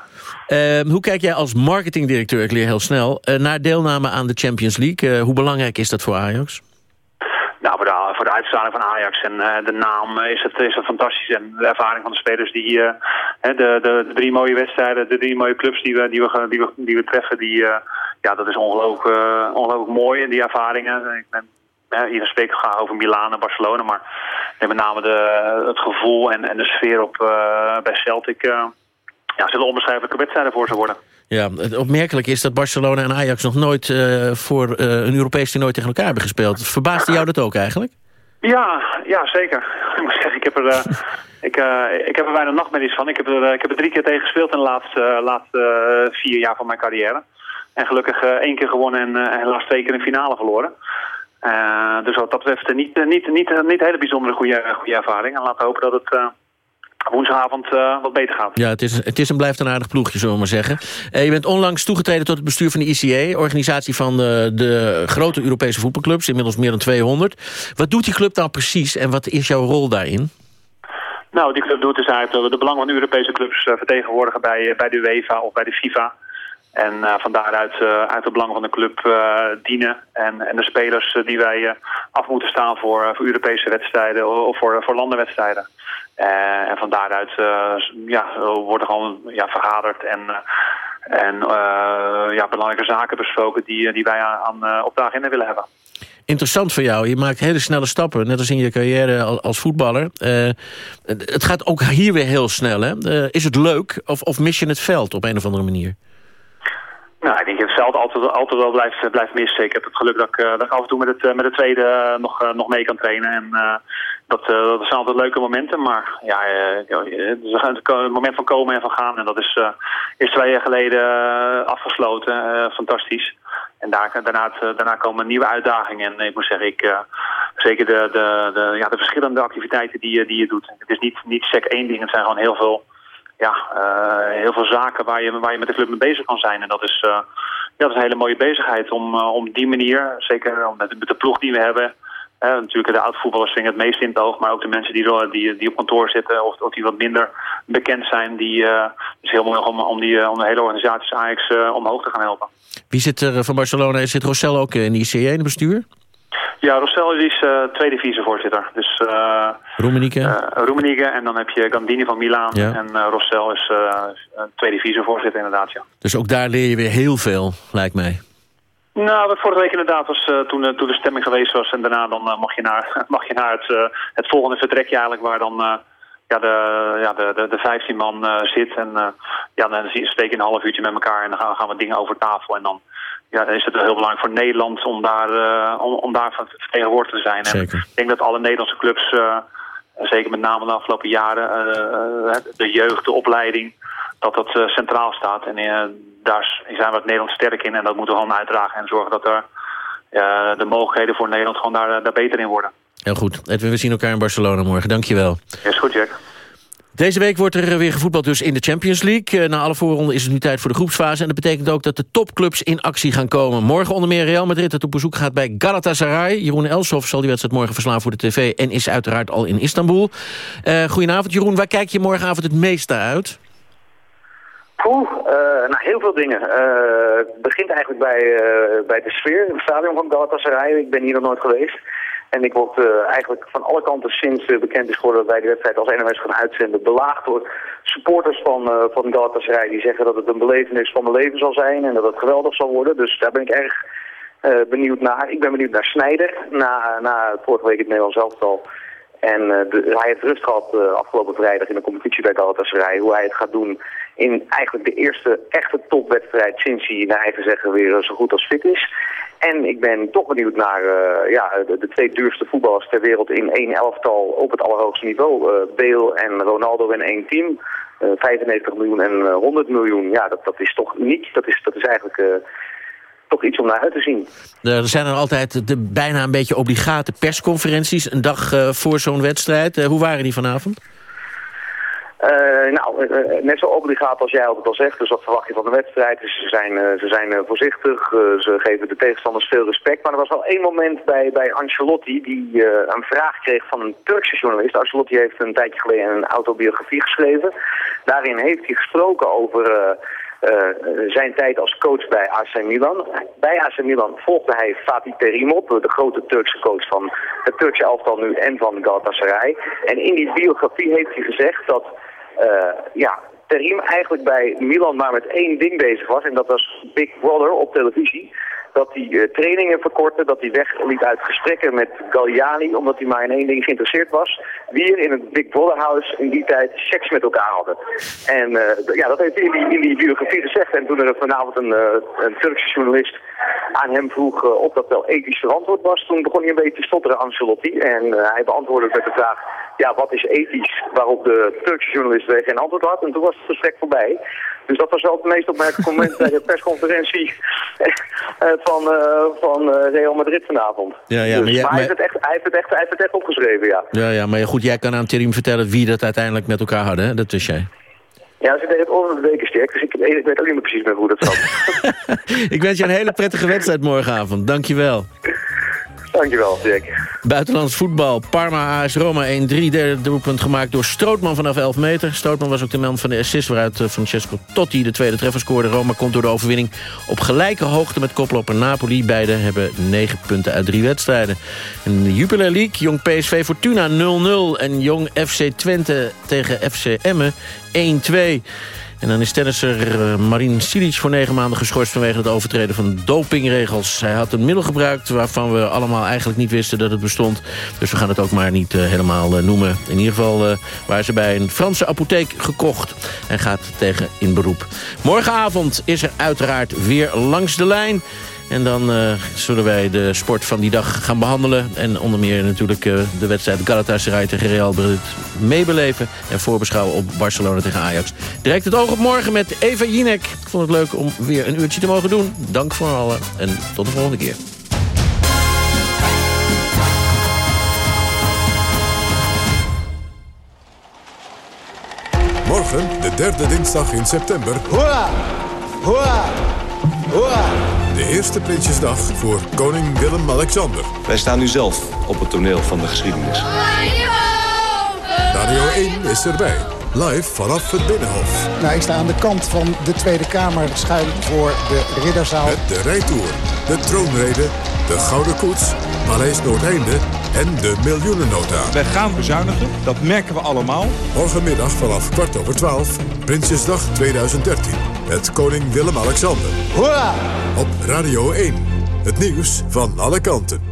Ehm, hoe kijk jij als marketingdirecteur, ik leer heel snel... eh, naar deelname aan de Champions League? Hoe belangrijk is dat voor Ajax? Nou, voor de, voor de uitstraling van Ajax en de naam is het, is het fantastisch. En de ervaring van de spelers die... hè, de, de, de drie mooie wedstrijden, de drie mooie clubs die we, die we, die we, die we treffen... Die, ja, dat is ongelooflijk, ongelooflijk mooi. En die ervaringen... Ik ben, iedereen spreekt graag over Milaan en Barcelona... maar met name de, het gevoel en, en de sfeer op, eh, bij Celtic... eh, ja, zullen onbeschrijfelijke wedstrijden voor ze worden. Ja, het opmerkelijk is dat Barcelona en Ajax nog nooit... eh, voor een Europees toernooi tegen elkaar hebben gespeeld. Verbaasde jou dat ook eigenlijk? Ja, ja, zeker. Ik moet zeggen, ik heb er, eh, ik, ik heb er bijna nachtmerries van. Ik heb er, ik heb er drie keer tegen gespeeld in de laatste, laatste vier jaar van mijn carrière. En gelukkig één keer gewonnen en helaas twee keer in de finale verloren. Eh, dus wat dat betreft eh, niet, eh, niet, niet, niet een hele bijzondere goede, goede ervaring. En laten we hopen dat het woensdagavond wat beter gaat. Ja, het is, het is en blijft een aardig ploegje, zullen we maar zeggen. Je bent onlangs toegetreden tot het bestuur van de ICA... organisatie van de, de grote Europese voetbalclubs, inmiddels meer dan 200. Wat doet die club nou precies en wat is jouw rol daarin? Nou, die club doet dus eigenlijk dat we de belangen van de Europese clubs vertegenwoordigen bij, bij de UEFA of bij de FIFA. En eh, van daaruit eh, uit het belang van de club eh, dienen. En, en de spelers die wij af moeten staan voor, voor Europese wedstrijden of voor, voor landenwedstrijden. En van daaruit ja, wordt er gewoon ja, vergaderd en, en ja, belangrijke zaken besproken die, die wij aan, eh, op de agenda willen hebben. Interessant voor jou, je maakt hele snelle stappen, net als in je carrière al- als voetballer. Het gaat ook hier weer heel snel, hè? Is het leuk of, of mis je het veld op een of andere manier? Nou, ik denk dat het veld altijd, altijd wel blijft, blijft missen. Ik heb het geluk dat ik, eh, dat af en toe met het, eh, met het tweede eh, nog, nog mee kan trainen. En dat, dat zijn altijd leuke momenten. Maar ja, ja, het is een moment van komen en van gaan. En dat is, is twee jaar geleden afgesloten. Fantastisch. En daar, daarna, daarna komen nieuwe uitdagingen. En ik moet zeggen, ik, zeker de, de, de, ja, de verschillende activiteiten die, je- die je doet. Het is niet, niet sec één ding. Het zijn gewoon heel veel ja, eh, heel veel zaken waar je, waar je met de club mee bezig kan zijn. En dat is, eh, ja, dat is een hele mooie bezigheid om, eh, om die manier, zeker met, met de ploeg die we hebben... natuurlijk de oud-voetballers het meest in het oog... maar ook de mensen die, die, die op kantoor zitten of, die wat minder bekend zijn... Die, is heel mooi om, om, die, om de hele organisatie Ajax omhoog te gaan helpen. Wie zit er van Barcelona? Zit Rossel ook in de ICA in het bestuur? Ja, Rossel is eh, tweede vicevoorzitter. Dus eh Roemenieke? en dan heb je Gandini van Milaan. Ja. En Rossel is tweede vicevoorzitter inderdaad, ja. Dus ook daar leer je weer heel veel, lijkt mij. Nou, wat vorige week inderdaad was toen, toen de stemming geweest was. En daarna dan mag je naar, mag je naar het, het volgende vertrekje eigenlijk waar dan ja, de, ja, de, de, de 15 man zit. En ja, dan we een half uurtje met elkaar en dan gaan, gaan we dingen over tafel. En dan, ja, dan is het wel heel belangrijk voor Nederland om daar, eh, om, om daar van vertegenwoordigd te zijn. En ik denk dat alle Nederlandse clubs, eh, zeker met name de afgelopen jaren, eh, de jeugd, de opleiding, dat dat centraal staat. En daar zijn we het Nederland sterk in en dat moeten we gewoon uitdragen en zorgen dat er de mogelijkheden voor Nederland gewoon daar, daar beter in worden. Heel goed. Edwin, we zien elkaar in Barcelona morgen. Dankjewel. Is goed, Jack. Deze week wordt er weer gevoetbald dus in de Champions League. Eh, Na alle voorronden is het nu tijd voor de groepsfase. En dat betekent ook dat de topclubs in actie gaan komen. Morgen onder meer Real Madrid dat op bezoek gaat bij Galatasaray. Jeroen Elshoff zal die wedstrijd morgen verslaan voor de tv... en is uiteraard al in Istanbul. Eh goedenavond Jeroen, waar kijk je morgenavond het meeste uit? Oeh, eh, nou heel veel dingen. Het begint eigenlijk bij, bij de sfeer het stadion van Galatasaray. Ik ben hier nog nooit geweest. En ik word eh, eigenlijk van alle kanten sinds eh, bekend is geworden dat wij de wedstrijd als NOS gaan uitzenden belaagd door supporters van, eh, van Galatasaray die zeggen dat het een belevenis van mijn leven zal zijn en dat het geweldig zal worden. Dus daar ben ik erg benieuwd naar. Ik ben benieuwd naar Snijder, na, na vorige week het Nederlands elftal. En hij heeft rust gehad eh, afgelopen vrijdag in de competitie bij Galatasaray. Hoe hij het gaat doen in eigenlijk de eerste echte topwedstrijd sinds hij naar eigen zeggen weer zo goed als fit is. En ik ben toch benieuwd naar eh, ja, de, twee duurste voetballers ter wereld in één elftal op het allerhoogste niveau. Eh Bale en Ronaldo in één team. Eh, 95 miljoen en eh, 100 miljoen. Ja, dat, dat is toch uniek. Dat is, dat is eigenlijk toch iets om naar uit te zien. Er zijn er altijd de bijna een beetje obligate persconferenties... een dag voor zo'n wedstrijd. Hoe waren die vanavond? Eh, nou, eh, eh, net zo obligaat als jij altijd al zegt. Dus wat verwacht je van de wedstrijd? Dus ze zijn, ze zijn voorzichtig, ze geven de tegenstanders veel respect. Maar er was wel één moment bij, bij Ancelotti die een vraag kreeg van een Turkse journalist. Ancelotti heeft een tijdje geleden een autobiografie geschreven. Daarin heeft hij gesproken over... zijn tijd als coach bij AC Milan. Bij AC Milan volgde hij Fatih Terim op, de grote Turkse coach van het Turkse elftal nu en van Galatasaray. En in die biografie heeft hij gezegd dat ja, Terim eigenlijk bij Milan maar met één ding bezig was. En dat was Big Brother op televisie. Dat hij eh, trainingen verkortte, dat hij wegliep uit gesprekken met Galliani, omdat hij maar in één ding geïnteresseerd was. Wie er in het Big Brother House in die tijd seks met elkaar hadden. En eh, ja, dat heeft hij in die, biografie gezegd. En toen er vanavond een, eh, een Turkse journalist aan hem vroeg eh, of dat wel ethisch verantwoord was, toen begon hij een beetje te stotteren, Ancelotti. En eh, hij beantwoordde met de vraag, ja, wat is ethisch? Waarop de Turkse journalist weer geen antwoord had. En toen was het gesprek voorbij. Dus dat was wel het meest opmerkelijke moment bij de persconferentie eh, van, eh, van eh, Real Madrid vanavond. Ja, ja, Dus, maar jij- hij, maar- heeft het echt, hij, heeft het echt, hij heeft het echt opgeschreven, ja. Ja, ja, maar goed, jij kan aan Terim vertellen wie dat uiteindelijk met elkaar hadden. Hè? Dat is jij. Ja, ze deed het over de weken sterk, dus ik, ik weet ook niet meer precies meer hoe dat zat. Ik wens je een hele prettige wedstrijd morgenavond. Dankjewel. Dankjewel, Jack. Buitenlands voetbal. Parma AS Roma 1-3. Derde doelpunt gemaakt door Strootman vanaf 11 meter. Strootman was ook de man van de assist waaruit eh, Francesco Totti de tweede treffer scoorde. Roma komt door de overwinning op gelijke hoogte met koploper Napoli. Beide hebben 9 punten uit drie wedstrijden. In de Jupiler League, Jong PSV Fortuna 0-0. En Jong FC Twente tegen FC Emmen 1-2. En dan is tennisser eh, Marin Cilic voor negen maanden geschorst... vanwege het overtreden van dopingregels. Hij had een middel gebruikt waarvan we allemaal eigenlijk niet wisten dat het bestond. Dus we gaan het ook maar niet eh, helemaal eh, noemen. In ieder geval eh, waren ze bij een Franse apotheek gekocht... en gaat tegen in beroep. Morgenavond is er uiteraard weer langs de lijn... En dan eh, zullen wij de sport van die dag gaan behandelen. En onder meer natuurlijk eh, de wedstrijd Galatasaray tegen Real Madrid meebeleven. En voorbeschouwen op Barcelona tegen Ajax. Direct het oog op morgen met Eva Jinek. Ik vond het leuk om weer een uurtje te mogen doen. Dank voor allen en tot de volgende keer. Morgen, de derde dinsdag in september. Hoera! Hoera! Hoera! De eerste Prinsjesdag voor koning Willem-Alexander. Wij staan nu zelf op het toneel van de geschiedenis. Radio 1 is erbij. Live vanaf het Binnenhof. Nou, ik sta aan de kant van de Tweede Kamer schuin voor de Ridderzaal. Met de rijtour, de troonrede, de Gouden Koets, Paleis Noordeinde en de miljoenennota. Wij gaan bezuinigen, dat merken we allemaal. Morgenmiddag vanaf kwart over twaalf, Prinsjesdag 2013. Met koning Willem-Alexander. Hoera! Op Radio 1. Het nieuws van alle kanten.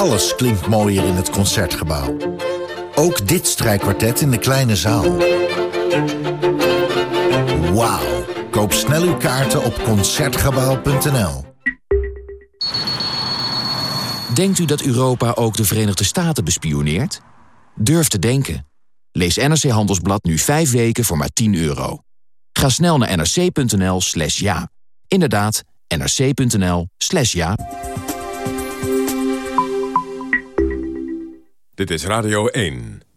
Alles klinkt mooier in het Concertgebouw. Ook dit strijkkwartet in de kleine zaal. Wauw. Koop snel uw kaarten op Concertgebouw.nl. Denkt u dat Europa ook de Verenigde Staten bespioneert? Durf te denken. Lees NRC Handelsblad nu 5 weken voor maar 10 euro. Ga snel naar nrc.nl slash ja. Inderdaad, nrc.nl slash ja. Dit is Radio 1.